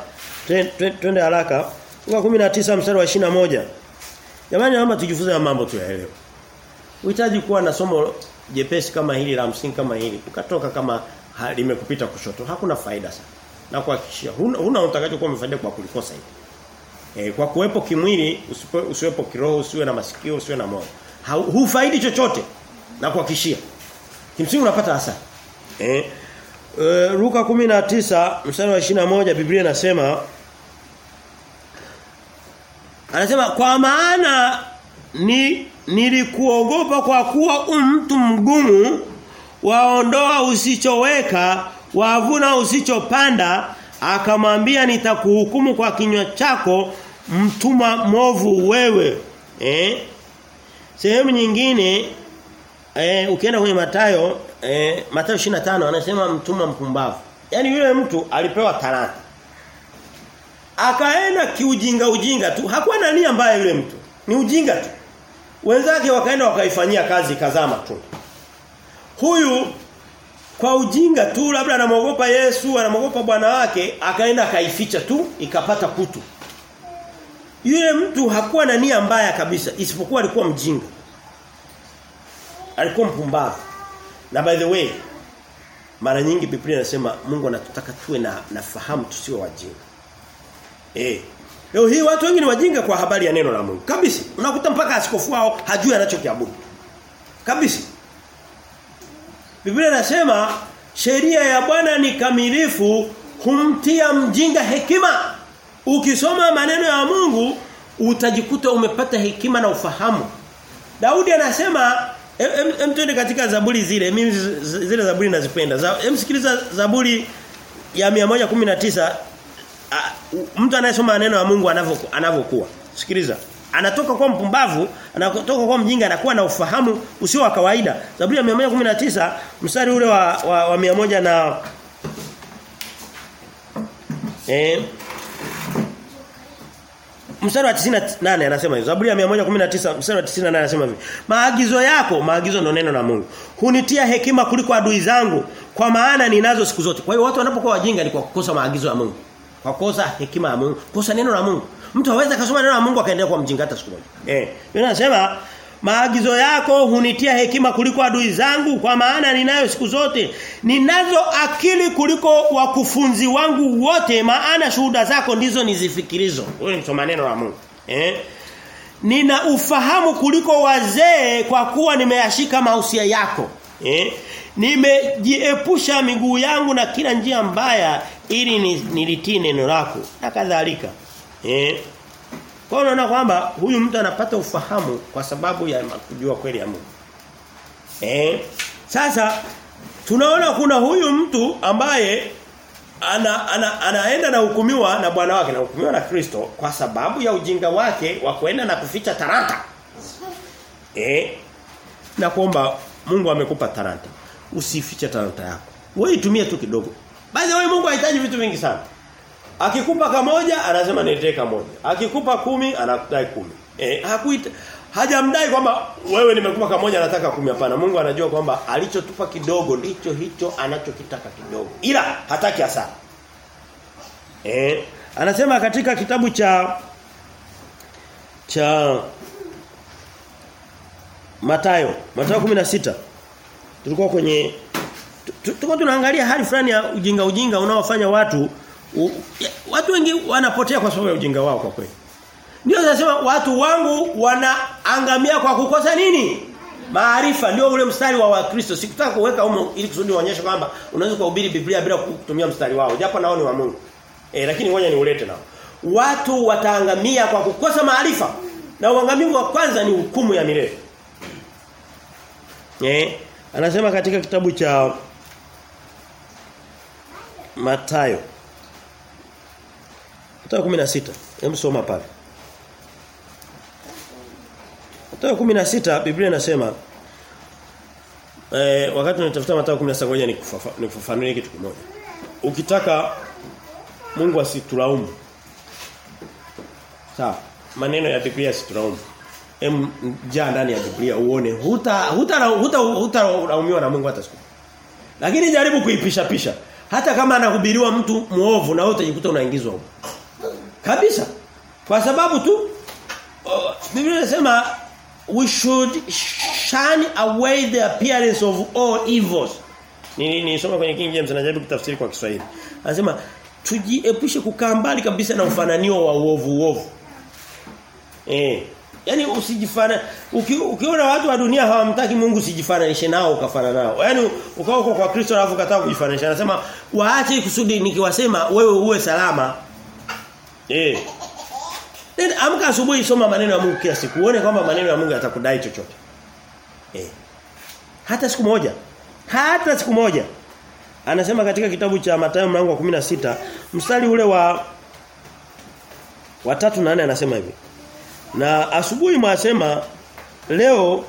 Speaker 1: twende haraka. Luka 19 mstari wa moja. Jamani naomba tujifunze mambo tuyaelewe Uhitaji kuwa na somo jepesi kama hili la msingi kama hili ukatoka kama limekupita kushoto hakuna faida sana na kuhakikishia huna, huna utakachokuwa umefaida kwa kulikosa hili E, kwa kuwepo kimwili usipo, usiwepo kiroho usiwe na masikio usiwe na moyo. Hufaidi chochote na kuhakikishia. Kimsingi unapata hasara. Eh e, Luka 19 mstari wa 21 Biblia inasema Anasema kwa maana ni nilikuogopa kwa kuwa mtu mgumu waondoa usichoweka wavuna usichopanda akamwambia nitakuhukumu kwa kinywa chako mtuma movu wewe. Eh? Sehemu nyingine eh ukienda kwenye Matayo eh Matayo 25 anasema mtuma mpumbavu. Yani yule mtu alipewa talanta. Akaenda kiujinga ujinga tu. Hakuwa na nia mbaya yule mtu. Ni ujinga tu wenzake wakaenda wakaifanyia kazi kazama tu. huyu kwa ujinga tu labda anamwogopa Yesu anamwogopa bwana wake akaenda akaificha tu ikapata kutu. Yule mtu hakuwa na nia mbaya kabisa isipokuwa alikuwa mjinga. Alikuwa mpumbavu. Na by the way mara nyingi Biblia inasema Mungu anatutaka tuwe na nafahamu tusio wajinga. Eh leo hii watu wengi ni wajinga kwa habari ya neno la Mungu kabisa unakuta mpaka askofu wao hajui anachokiabudu kabisa Biblia inasema sheria ya Bwana ni kamilifu humtia mjinga hekima. Ukisoma maneno ya Mungu utajikuta umepata hekima na ufahamu. Daudi anasema em twende katika zaburi zile mimi zile zaburi nazipenda. Hem sikiliza zaburi ya 119 mtu anayesoma neno la Mungu anavyokuwa. Sikiliza anatoka kwa mpumbavu anatoka kwa mjinga anakuwa na ufahamu usio wa kawaida Zaburi ya 119 mstari ule wa wa, wa 100 na eh mstari wa 98 anasema hivi. Zaburi ya 119 mstari wa 98 anasema hivi. Maagizo yako, maagizo ndio neno la Mungu. Hunitia hekima kuliko adui zangu, kwa maana ninazo siku zote. Kwa hiyo watu wanapokuwa wajinga ni kwa kukosa maagizo ya Mungu. Kwa kosa hekima ya Mungu, kosa neno la Mungu. Mtu hawezi kusoma neno la Mungu akaendelea kuwa mjinga hata siku moja. Eh, Biblia inasema maagizo yako hunitia hekima kuliko adui zangu kwa maana ninayo siku zote. Ninazo akili kuliko wakufunzi wangu wote maana shuhuda zako ndizo nizifikirizo. Wewe ni neno la Mungu. Eh? Nina ufahamu kuliko wazee kwa kuwa nimeyashika mausia yako eh nimejiepusha miguu yangu na kila njia mbaya ili nilitii neno lako na kadhalika eh kwa hiyo unaona kwamba huyu mtu anapata ufahamu kwa sababu ya kujua kweli ya Mungu. Eh? Sasa tunaona kuna huyu mtu ambaye ana, ana, anaenda na hukumiwa na bwana wake na hukumiwa na Kristo kwa sababu ya ujinga wake wa kuenda na kuficha taranta. Eh? Na kuomba Mungu amekupa talanta. Usifiche talanta yako. Wewe itumie tu kidogo. Basi wewe Mungu hahitaji vitu vingi sana. Akikupa kamoja anasema niletee kamoja. Akikupa kumi anakudai kumi. Eh hakuita hajamdai kwamba wewe nimekupa kamoja nataka kumi hapana. Mungu anajua kwamba alichotupa kidogo ndicho hicho anachokitaka kidogo. Ila hataki hasara. Eh anasema katika kitabu cha cha Matayo, Matayo 16. Tulikuwa kwenye tulikuwa tunaangalia hali fulani ya ujinga ujinga unaofanya watu U, watu wengi wanapotea kwa sababu ya ujinga wao kwa kweli. Ndio nasema watu wangu wanaangamia kwa kukosa nini? Maarifa ndio ule mstari wa Wakristo. Sikutaka kuweka humo ili kusudi waonyeshe kwamba unaweza kuhubiri Biblia bila kutumia mstari wao. Japo nao ni wa Mungu. Eh lakini ngoja niulete nao. Watu wataangamia kwa kukosa maarifa. Na uangamivu wa kwanza ni hukumu ya milele. Eh anasema katika kitabu cha Matayo Matayo 16. Hebu soma pale. Mathayo 16 Biblia inasema eh wakati unatafuta matayo 16 ngoja nikufafanulie kitu kimoja. Ukitaka Mungu asitulaumu. Sawa. Maneno ya Biblia asitulaumu. Em jaa ndani ya Biblia uone huta huta huta hutalaumiwa na Mungu hata siku. Lakini jaribu kuipisha pisha. Hata kama anahubiriwa mtu muovu na wewe utajikuta unaingizwa huko. Kabisa. Kwa sababu tu uh, Biblia inasema we should shun away the appearance of all evils. Ni soma kwenye King James najaribu kutafsiri kwa Kiswahili. Anasema tujiepushe kukaa mbali kabisa na ufananio wa uovu uovu. Eh. Yaani usijifana uki, ukiona watu wa dunia hawamtaki Mungu usijifananishe nao ukafana nao. Yaani ukao uko kwa Kristo alafu kataa kujifananisha. Anasema waache kusudi nikiwasema wewe uwe salama. Eh. Then amka asubuhi soma maneno ya Mungu kila siku. Uone kwamba maneno ya Mungu yatakudai chochote. Eh. Hata siku moja. Hata siku moja. Anasema katika kitabu cha Mathayo mlango wa 16 mstari ule wa wa 3 na 4 anasema hivi. Na asubuhi mwasema leo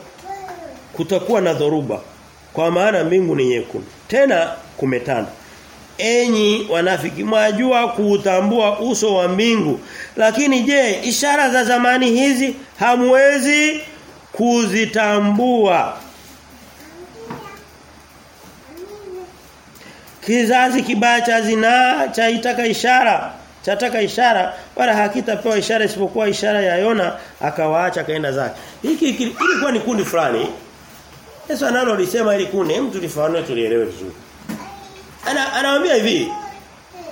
Speaker 1: kutakuwa na dhoruba kwa maana mbingu ni nyekundu. Tena kumetanda. Enyi wanafiki mwajua kuutambua uso wa mbingu lakini je ishara za zamani hizi hamwezi kuzitambua Kizazi kibaya cha zinaa chaitaka ishara chataka ishara wala hakitapewa ishara isipokuwa ishara ya Yona akawaacha kaenda zake. Hiki ilikuwa ni kundi fulani. Yesu analo lisema ili kundi mtu tulifafanue tulielewe vizuri. Ana anawaambia hivi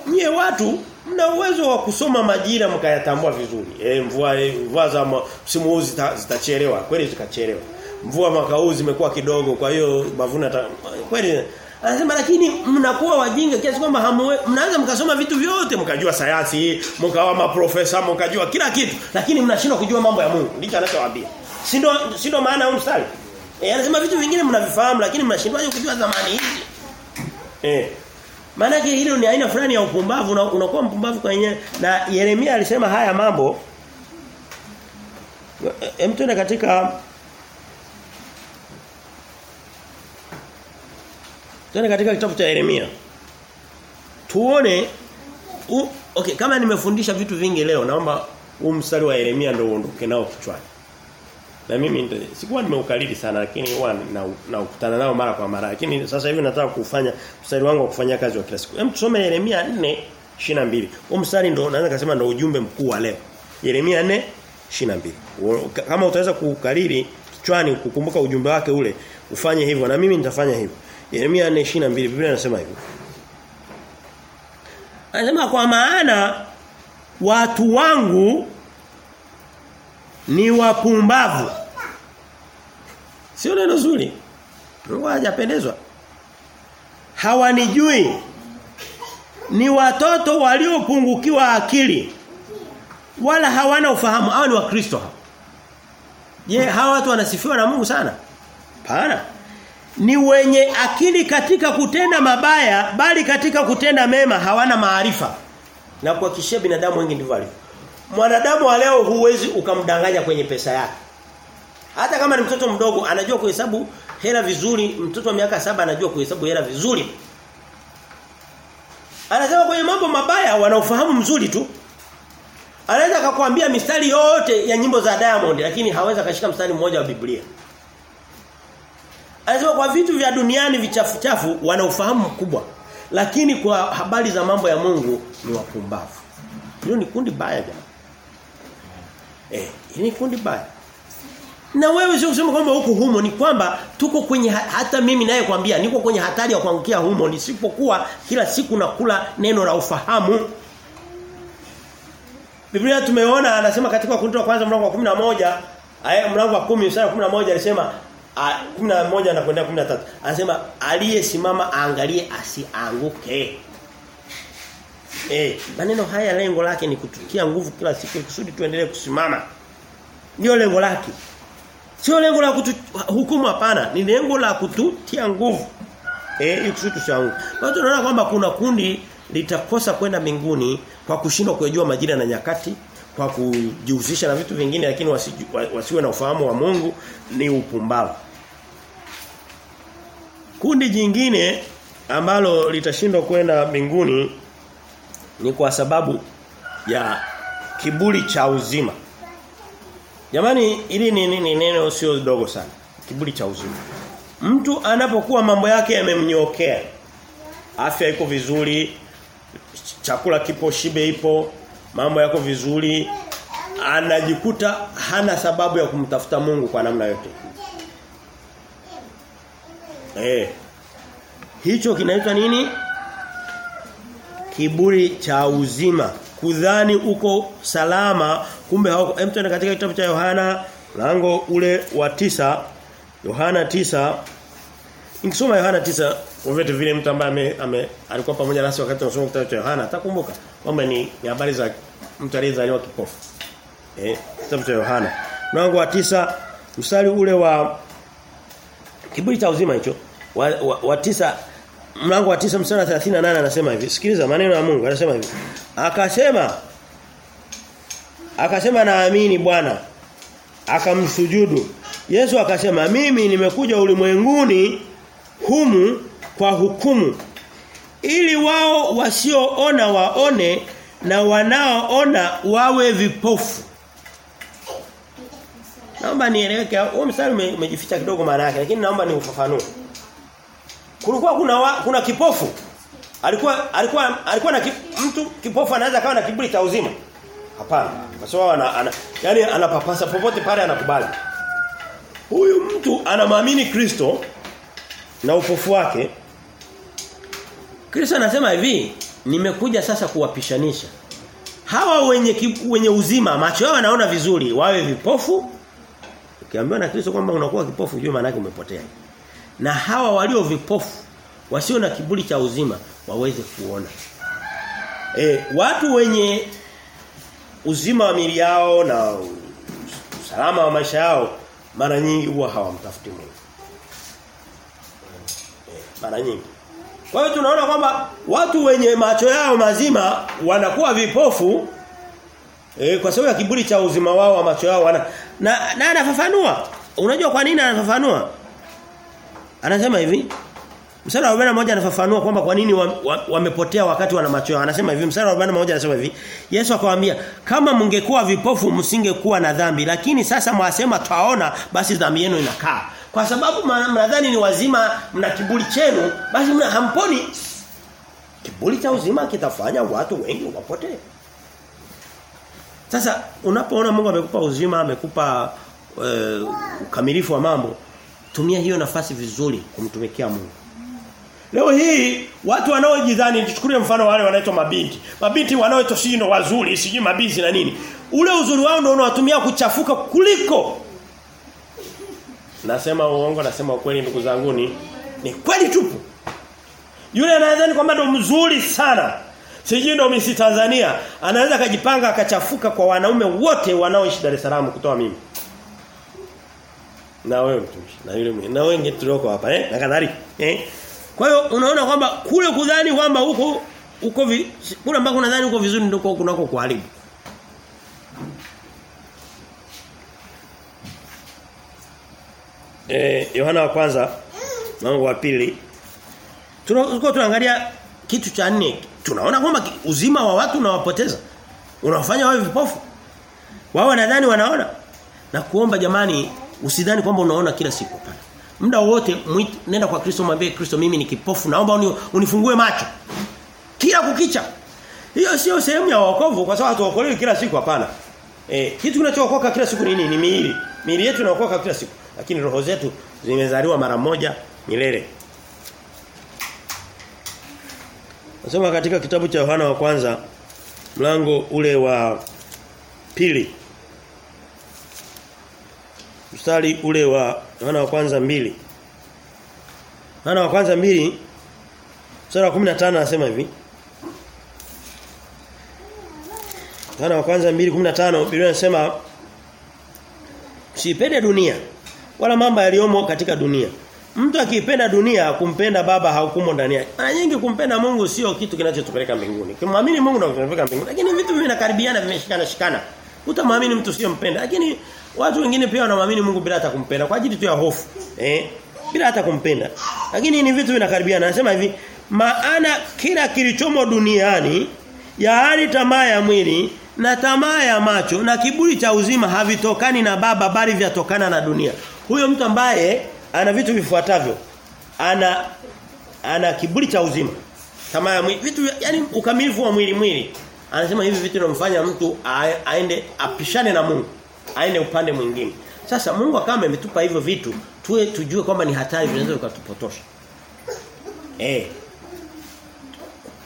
Speaker 1: nyie watu mna uwezo wa kusoma majira mkayatambua vizuri. Eh mvua mvua za msimu huu zitachelewa kweli zikachelewa. Mvua mwaka huu zimekuwa kidogo kwa hiyo mavuno kweli Anasema lakini mnakuwa wajinga kiasi kwamba mnaanza mkasoma vitu vyote mkajua sayansi, mkawa maprofesa, mkajua kila kitu, lakini mnashindwa kujua mambo ya Mungu. Ndicho anachowaambia. Si ndo si ndo maana huyu mstari. Eh anasema vitu vingine mnavifahamu lakini mnashindwaje kujua zamani hizi. Eh. Maana yake hilo ni aina fulani ya upumbavu na unakuwa mpumbavu kwa yeye. na Yeremia alisema haya mambo hem tuende katika Tuende katika kitabu cha Yeremia. Tuone u, okay kama nimefundisha vitu vingi leo naomba huu mstari wa Yeremia ndio uondoke nao kichwani. Na mimi ndio sikuwa nimeukariri sana lakini huwa naukutana nao mara kwa mara. Lakini sasa hivi nataka kufanya mstari wangu wa kufanya kazi wa kila siku. Hem tusome Yeremia 4:22. Huu mstari ndio naweza kusema ndio ujumbe mkuu wa leo. Yeremia 4:22. Kama utaweza kukariri kichwani kukumbuka ujumbe wake ule, ufanye hivyo na mimi nitafanya hivyo. Yeremia 4:22 Biblia inasema hivyo. Anasema kwa maana watu wangu ni wapumbavu. Sio neno zuri. Mungu hajapendezwa. Hawanijui. Ni watoto waliopungukiwa akili. Wala hawana ufahamu. Hao ni wakristo. Je, hawa watu wanasifiwa na Mungu sana? Hapana. Ni wenye akili katika kutenda mabaya bali katika kutenda mema hawana maarifa. Na kuhakikishia binadamu wengi ndivyo walivyo. Mwanadamu wa leo huwezi ukamdanganya kwenye pesa yake. Hata kama ni mtoto mdogo anajua kuhesabu hela vizuri, mtoto wa miaka saba anajua kuhesabu hela vizuri. Anasema kwenye mambo mabaya wanaofahamu mzuri tu. Anaweza akakwambia mistari yote ya nyimbo za Diamond lakini hawezi akashika mstari mmoja wa Biblia. Anasema kwa vitu vya duniani vichafu chafu wana ufahamu mkubwa. Lakini kwa habari za mambo ya Mungu ni wapumbavu. Hilo ni kundi baya jamaa. Eh, ni kundi baya. Na wewe sio kusema kwamba huko humo ni kwamba tuko kwenye hata mimi naye kwambia niko kwenye hatari ya kuangukia humo nisipokuwa kila siku nakula neno la ufahamu. Biblia tumeona anasema katika Wakorintho wa kwanza mlango wa 11 aya mlango wa 10 mstari wa 11 alisema 11 na kwenda 13 anasema aliyesimama aangalie asianguke. Eh, maneno haya lengo lake ni kututia nguvu kila siku kusudi tuendelee kusimama. Ndio lengo lake. Sio lengo la kutu, hukumu hapana, ni lengo la kututia nguvu. Eh, ili kusudi tusianguke. Kwa tunaona kwamba kuna kundi litakosa kwenda mbinguni kwa kushindwa kujua majira na nyakati, kwa kujihusisha na vitu vingine lakini wasi, wasiwe na ufahamu wa Mungu ni upumbavu. Kundi jingine ambalo litashindwa kwenda mbinguni ni kwa sababu ya kiburi cha uzima. Jamani hili ni nini neno sio dogo sana. Kiburi cha uzima. Mtu anapokuwa mambo yake yamemnyokea. Afya iko vizuri, chakula kipo, shibe ipo, mambo yako vizuri, anajikuta hana sababu ya kumtafuta Mungu kwa namna yote. Eh. Hicho kinaitwa nini? Kiburi cha uzima. Kudhani uko salama kumbe hauko. Hem katika kitabu cha Yohana lango ule wa tisa Yohana tisa Nikisoma Yohana tisa Uvetu vile mtu ambaye ame, alikuwa pamoja nasi wakati tunasoma kitabu cha Yohana atakumbuka kwamba ni habari za mtu aliyezaliwa kipofu. Eh, kitabu cha Yohana. Mlango wa tisa mstari ule wa kiburi cha uzima hicho wa, wa, wa tisa mlango wa tisa mstari wa 38 anasema hivi. Sikiliza maneno ya Mungu anasema hivi. Akasema Akasema naamini Bwana. Akamsujudu. Yesu akasema mimi nimekuja ulimwenguni humu kwa hukumu ili wao wasioona waone na wanaoona wawe vipofu. Naomba nieleweke huo mstari umejificha kidogo maana yake lakini naomba ni ufafanue. Kulikuwa kuna wa, kuna kipofu. Alikuwa alikuwa alikuwa na ki, mtu kipofu anaweza kawa na kiburi cha uzima. Hapana. Kwa sababu ana, ana yani anapapasa popote pale anakubali. Huyu mtu anamwamini Kristo na upofu wake. Kristo anasema hivi, nimekuja sasa kuwapishanisha. Hawa wenye wenye uzima, macho yao wanaona vizuri, wawe vipofu. Ukiambiwa na Kristo kwamba unakuwa kipofu, jua maana umepotea. Na hawa walio vipofu, wasio na kiburi cha uzima, waweze kuona. E, watu wenye uzima wa mili yao na usalama wa maisha yao mara nyingi huwa hawamtafuti Mungu. E, Mara nyingi. Kwa hiyo tunaona kwamba watu wenye macho yao mazima wanakuwa vipofu e, kwa sababu ya kiburi cha uzima wao wa macho yao wana na, na anafafanua. Unajua kwa nini anafafanua? Anasema hivi Mstari wa 41 anafafanua kwamba kwa nini wamepotea wa, wa wakati wana macho yao. Anasema hivi mstari wa 41 anasema hivi. Yesu akawaambia kama mngekuwa vipofu msingekuwa na dhambi lakini sasa mwasema twaona basi dhambi yenu inakaa. Kwa sababu mnadhani ni wazima mna kiburi chenu basi mna hamponi. Kiburi cha uzima kitafanya watu wengi wapotee. Sasa unapoona Mungu amekupa uzima, amekupa uh, ukamilifu wa mambo, tumia hiyo nafasi vizuri kumtumikia Mungu. Leo hii watu wanaojidhani tuchukulie mfano wale wanaitwa mabinti. Mabinti wanaoitwa sio wazuri, sijui mabizi na nini. Ule uzuri wao ndio unawatumia kuchafuka kuliko. Nasema uongo, nasema ukweli ndugu zangu ni kweli tupu. Yule anadhani kwamba ndo mzuri sana. Sijui ndo Miss Tanzania anaweza akajipanga akachafuka kwa wanaume wote wanaoishi Dar es Salaam kutoa mimi. Na wewe mtumishi, na yule na wengi tulioko hapa eh na kadhalika. Eh? Kwa hiyo unaona kwamba kule kudhani kwamba huko uko kule ambako unadhani uko vizuri ndio kunako kuharibu. Eh Yohana wa kwanza mlango wa pili Tunakuwa tunaangalia kitu cha nne. Tunaona kwamba uzima wa watu unawapoteza. Unawafanya wawe vipofu. Wao wanadhani wanaona. Na kuomba jamani usidhani kwamba unaona kila siku hapana. Muda wote nenda kwa Kristo mwambie Kristo mimi ni kipofu naomba uni, unifungue macho. Kila kukicha. Hiyo sio sehemu ya wokovu kwa sababu hatuokolewi kila siku hapana. Eh kitu kinachookoka kila siku ni nini? Ni miili. Miili yetu inaokoka kila siku. Lakini roho zetu zimezaliwa mara moja milele. Nasema katika kitabu cha Yohana wa kwanza mlango ule wa pili. Mstari ule wa Yohana wa kwanza mbili. Yohana wa kwanza mbili mstari wa 15 anasema hivi. Yohana wa kwanza 2:15 Biblia inasema Msipende dunia wala mambo yaliyomo katika dunia. Mtu akipenda dunia kumpenda baba haukumo ndani yake. Mara nyingi kumpenda Mungu sio kitu kinachotupeleka mbinguni. Kimwamini Mungu ndio kinatupeleka mbinguni. Lakini vitu vinakaribiana vimeshikana shikana. Utamwamini mtu sio mpenda. Lakini watu wengine pia wanamwamini Mungu bila hata kumpenda kwa ajili tu ya hofu. Eh? Bila hata kumpenda. Lakini ni vitu vinakaribiana. Anasema hivi, maana kila kilichomo duniani yaani tamaa ya mwili na tamaa ya macho na kiburi cha uzima havitokani na baba bali vyatokana na dunia. Huyo mtu ambaye ana vitu vifuatavyo. Ana ana kiburi cha uzima. Tamaa ya mwili, vitu yani ukamilifu wa mwili mwili. Anasema hivi vitu vinamfanya mtu aende apishane na Mungu. Aende upande mwingine. Sasa Mungu akama ametupa hivyo vitu, tuwe tujue kwamba ni hatari vinaweza kutupotosha. Eh.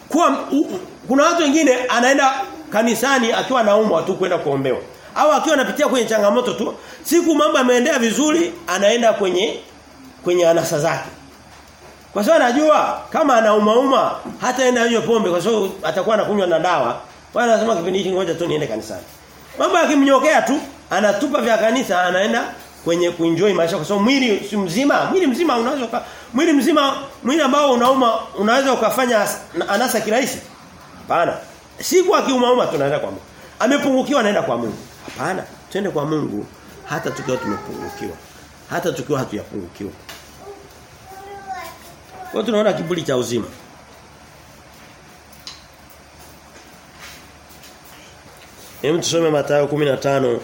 Speaker 1: Kwa u, kuna watu wengine anaenda kanisani akiwa anaumwa tu kwenda kuombewa. Au akiwa anapitia kwenye changamoto tu, siku mambo yameendea vizuri, anaenda kwenye kwenye anasa zake. Kwa sababu anajua kama anauma hataenda hiyo pombe kwa sababu atakuwa anakunywa na dawa. Bwana anasema kipindi hiki ngoja tu niende kanisani. Mambo yakimnyokea tu, anatupa vya kanisa, anaenda kwenye kuenjoy maisha kwa sababu mwili si mzima, mwili mzima unaweza mwili mzima, mwili ambao unauma unaweza ukafanya anasa kirahisi. Hapana. Siku akiumauma tunaenda kwa Mungu. Amepungukiwa anaenda kwa Mungu. Hapana, twende kwa Mungu hata tukiwa tumepungukiwa. Hata tukiwa hatuyapungukiwa. Kwa tunaona kiburi cha uzima. Hem tusome Mathayo 15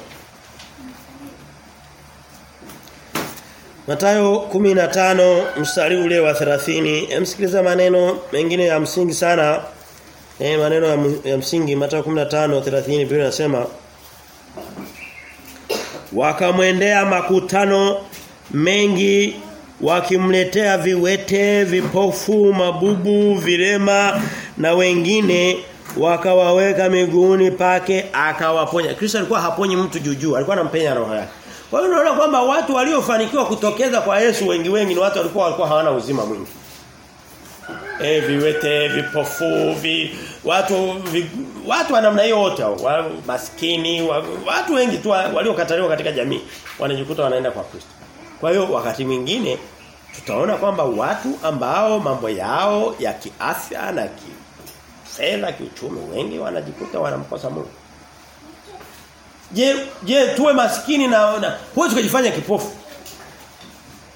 Speaker 1: Mathayo 15 mstari ule wa 30. Emsikiliza maneno mengine ya msingi sana. Eh maneno ya, ya msingi Matayo 15 30 Biblia inasema Wakamwendea makutano mengi wakimletea viwete, vipofu, mabubu, virema na wengine wakawaweka miguuni pake akawaponya. Kristo alikuwa haponyi mtu juujuu, alikuwa anampenya roho yake. Kwa hiyo unaona kwamba watu waliofanikiwa kutokeza kwa Yesu wengi wengi ni watu walikuwa walikuwa hawana uzima mwingi. Eh viwete, vipofu, vi, watu vi, watu wa namna hiyo wote wa, maskini, wa, watu wengi tu waliokataliwa katika jamii wanajikuta wanaenda kwa Kristo. Kwa hiyo wakati mwingine tutaona kwamba watu ambao mambo yao ya kiafya na ki fedha kiuchumi wengi wanajikuta wanamkosa Mungu. Je, je tuwe maskini na, huwezi kujifanya kipofu.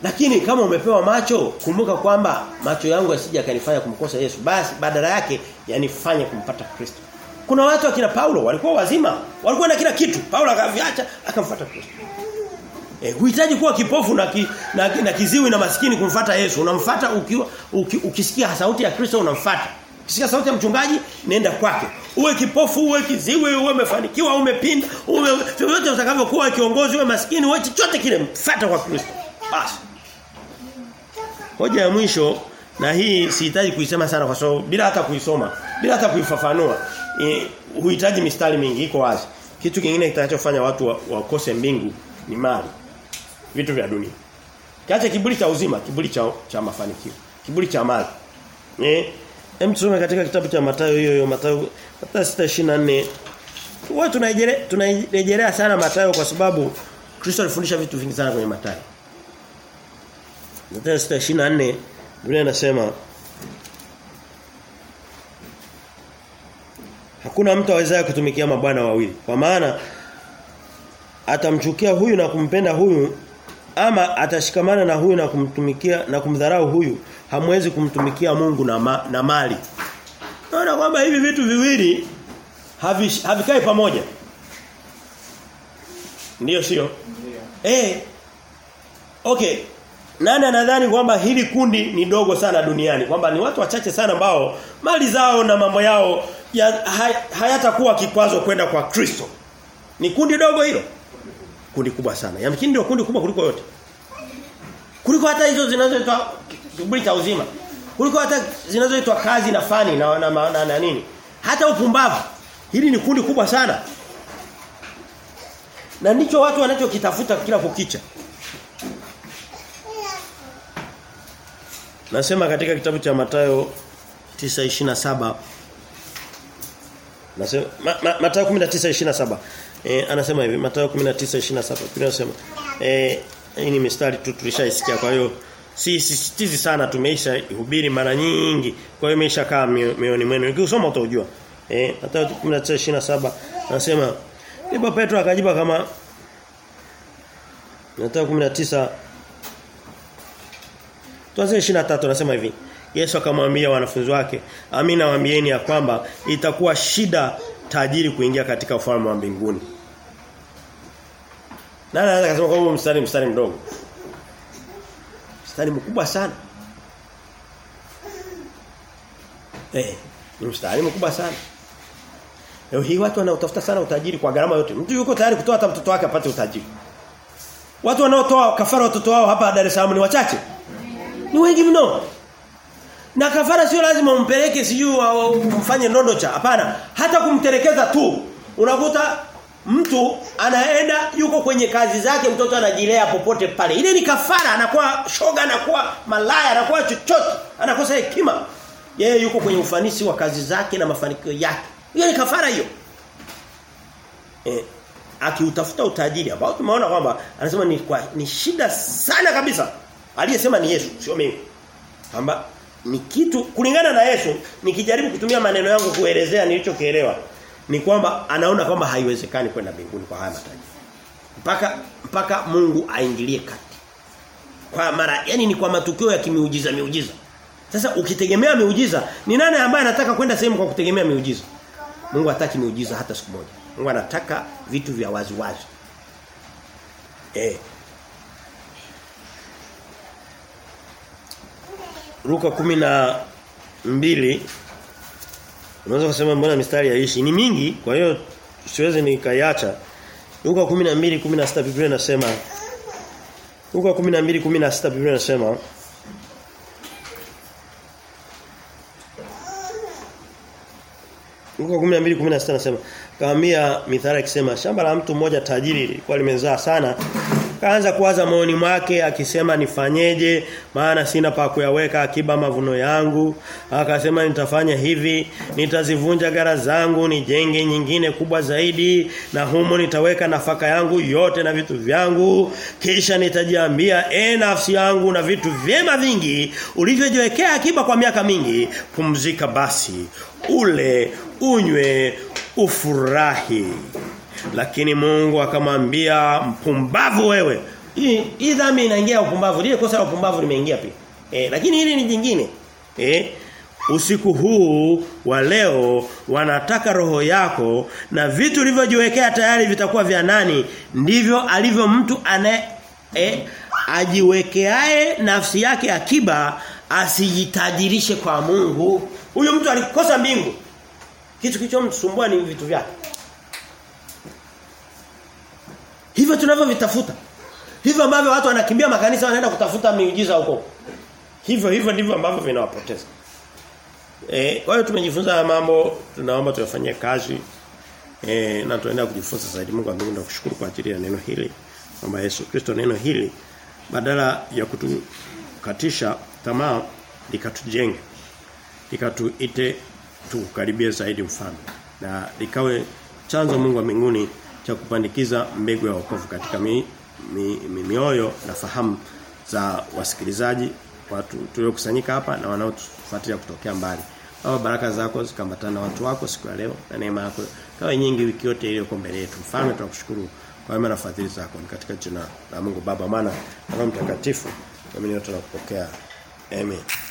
Speaker 1: Lakini kama umepewa macho, kumbuka kwamba macho yangu yasije kanifanya kumkosa Yesu. Basi badala yake yanifanye kumpata Kristo. Kuna watu akina Paulo walikuwa wazima, walikuwa na kila kitu. Paulo akaviacha akamfuata Kristo. Eh, huhitaji kuwa kipofu na, ki, na, na kiziwi na maskini kumfata Yesu. Unamfata ukiwa uki, ukisikia sauti ya Kristo unamfata. Ukisikia sauti ya mchungaji nenda kwake. Uwe kipofu, uwe kiziwi, uwe umefanikiwa, umepinda, uwe vyovyote utakavyokuwa kiongozi, uwe maskini, uwe chochote kile mfuata kwa Kristo. Basi. Hoja ya mwisho na hii sihitaji kuisema sana kwa sababu bila hata kuisoma, bila hata kuifafanua, e, huhitaji mistari mingi iko wazi. Kitu kingine kitakachofanya watu wakose wa mbingu ni mali. Vitu vya dunia. Kiache kiburi cha uzima, kiburi cha cha mafanikio, kiburi cha mali. Eh? Hem tusome katika kitabu cha Mathayo hiyo hiyo Mathayo Mathayo 6:24. Huwa tunarejelea tunarejelea sana Mathayo kwa sababu Kristo alifundisha vitu vingi sana kwenye Mathayo. Mathayo 6:24 Biblia inasema Hakuna mtu awezaye kutumikia mabwana wawili. Kwa maana atamchukia huyu na kumpenda huyu ama atashikamana na huyu na kumtumikia na kumdharau huyu hamwezi kumtumikia Mungu na, ma, na mali. Naona kwamba hivi vitu viwili havikai havi pamoja. Ndiyo sio? Eh. Okay. Nani anadhani kwamba hili kundi ni dogo sana duniani kwamba ni watu wachache sana ambao mali zao na mambo yao ya, hay, hayatakuwa kikwazo kwenda kwa Kristo. Ni kundi dogo hilo. Kundi kubwa sana. Yamkini ndio kundi kubwa kuliko yote. Kuliko hata hizo zinazoitwa kiburi cha uzima. Kuliko hata zinazoitwa kazi na fani na na, na, na, na nini. Hata upumbavu. Hili ni kundi kubwa sana. Na ndicho watu wanachokitafuta kila kukicha. Nasema katika kitabu cha Mathayo 9:27 Nasema ma, ma, Mathayo 19:27 eh anasema hivi Mathayo 19:27 Biblia inasema eh hii ni mistari tu tulishaisikia. Kwa hiyo si sisitizi sana tumeisha hubiri mara nyingi. Kwa hiyo imesha kaa mioni mwenu. Ukisoma utajua eh Mathayo 19:27 anasema ndipo Petro akajiba kama Mathayo 19 Tuanze 23 anasema hivi. Yesu akamwambia wanafunzi wake, "Amina waambieni ya kwamba itakuwa shida tajiri kuingia katika ufalme wa mbinguni." Nani anaweza kusema kwa mstari mstari mdogo? Mstari mkubwa sana. Eh, ni mstari mkubwa sana. Leo hii watu wanaotafuta sana utajiri kwa gharama yote. Mtu yuko tayari kutoa hata mtoto wake apate utajiri. Watu wanaotoa kafara watoto wao hapa Dar es Salaam ni wachache. Ni wengi mno. Na kafara sio lazima umpeleke sijui mfanye ndondo cha. Hapana, hata kumterekeza tu. Unakuta mtu anaenda yuko kwenye kazi zake mtoto anajilea popote pale. Ile ni kafara, anakuwa shoga, anakuwa malaya, anakuwa chochote, anakosa hekima. Yeye yuko kwenye ufanisi wa kazi zake na mafanikio yake. Hiyo ni kafara hiyo. Eh, akiutafuta utajiri ambao tumeona kwamba anasema ni kwa, ni shida sana kabisa Aliyesema ni Yesu, sio mimi. Kwamba ni kitu kulingana na Yesu, nikijaribu kutumia maneno yangu kuelezea nilichokielewa, ni kwamba anaona kwamba haiwezekani kwenda mbinguni kwa haya mataji. Mpaka mpaka Mungu aingilie kati. Kwa mara yani ni kwa matukio ya kimiujiza miujiza. Sasa ukitegemea miujiza, ni nani ambaye anataka kwenda sehemu kwa kutegemea miujiza? Mungu hataki miujiza hata siku moja. Mungu anataka vitu vya wazi wazi. Eh, Luka Unaweza kusema mbona mistari yaishi ni mingi kwa hiyo siwezi nikaiacha. Luka 12 16 Biblia inasema Luka 12 16 Biblia inasema Luka 12:16 anasema kaambia mithali akisema shamba la mtu mmoja tajiri lilikuwa limezaa sana kaanza kuwaza moyoni mwake akisema nifanyeje? Maana sina pa kuyaweka akiba mavuno yangu. Akasema nitafanya hivi nitazivunja gara zangu nijenge nyingine kubwa zaidi na humo nitaweka nafaka yangu yote na vitu vyangu. Kisha nitajiambia e nafsi yangu na vitu vyema vingi ulivyojiwekea akiba kwa miaka mingi pumzika basi ule unywe ufurahi lakini Mungu akamwambia mpumbavu wewe Hii hii dhambi inaingia upumbavu. Lile kosa la upumbavu limeingia pia. E, lakini hili ni jingine. E, usiku huu wa leo wanataka roho yako na vitu ulivyojiwekea tayari vitakuwa vya nani ndivyo alivyo mtu anaye eh, ajiwekeae nafsi yake akiba asijitajirishe kwa Mungu huyo mtu alikosa mbingu kitu kilichomsumbua ni vitu vyake hivyo tunavyovitafuta hivyo ambavyo watu wanakimbia makanisa wanaenda kutafuta miujiza huko hivyo hivyo ndivyo ambavyo vinawapoteza Eh, kwa hiyo tumejifunza mambo tunaomba tuyafanyie kazi. Eh, na tunaenda kujifunza zaidi Mungu ambaye kushukuru kwa ajili ya neno hili. Kwamba Yesu Kristo neno hili badala ya kutukatisha tamaa likatujenge. Likatuite tukaribie zaidi mfano. Na likawe chanzo Mungu wa mbinguni cha kupandikiza mbegu ya wokovu katika mi, mi, mi, mioyo na fahamu za wasikilizaji watu tuliokusanyika hapa na wanaotufuatilia kutokea mbali. Baba baraka zako zikambatana na watu wako siku ya leo na neema yako kawa nyingi wiki yote ile iko mbele yetu. Mfalme tunakushukuru kwa wema na fadhili zako katika jina la Mungu Baba maana na mtakatifu Mtakatifu. Mimi yote nakupokea. Amen.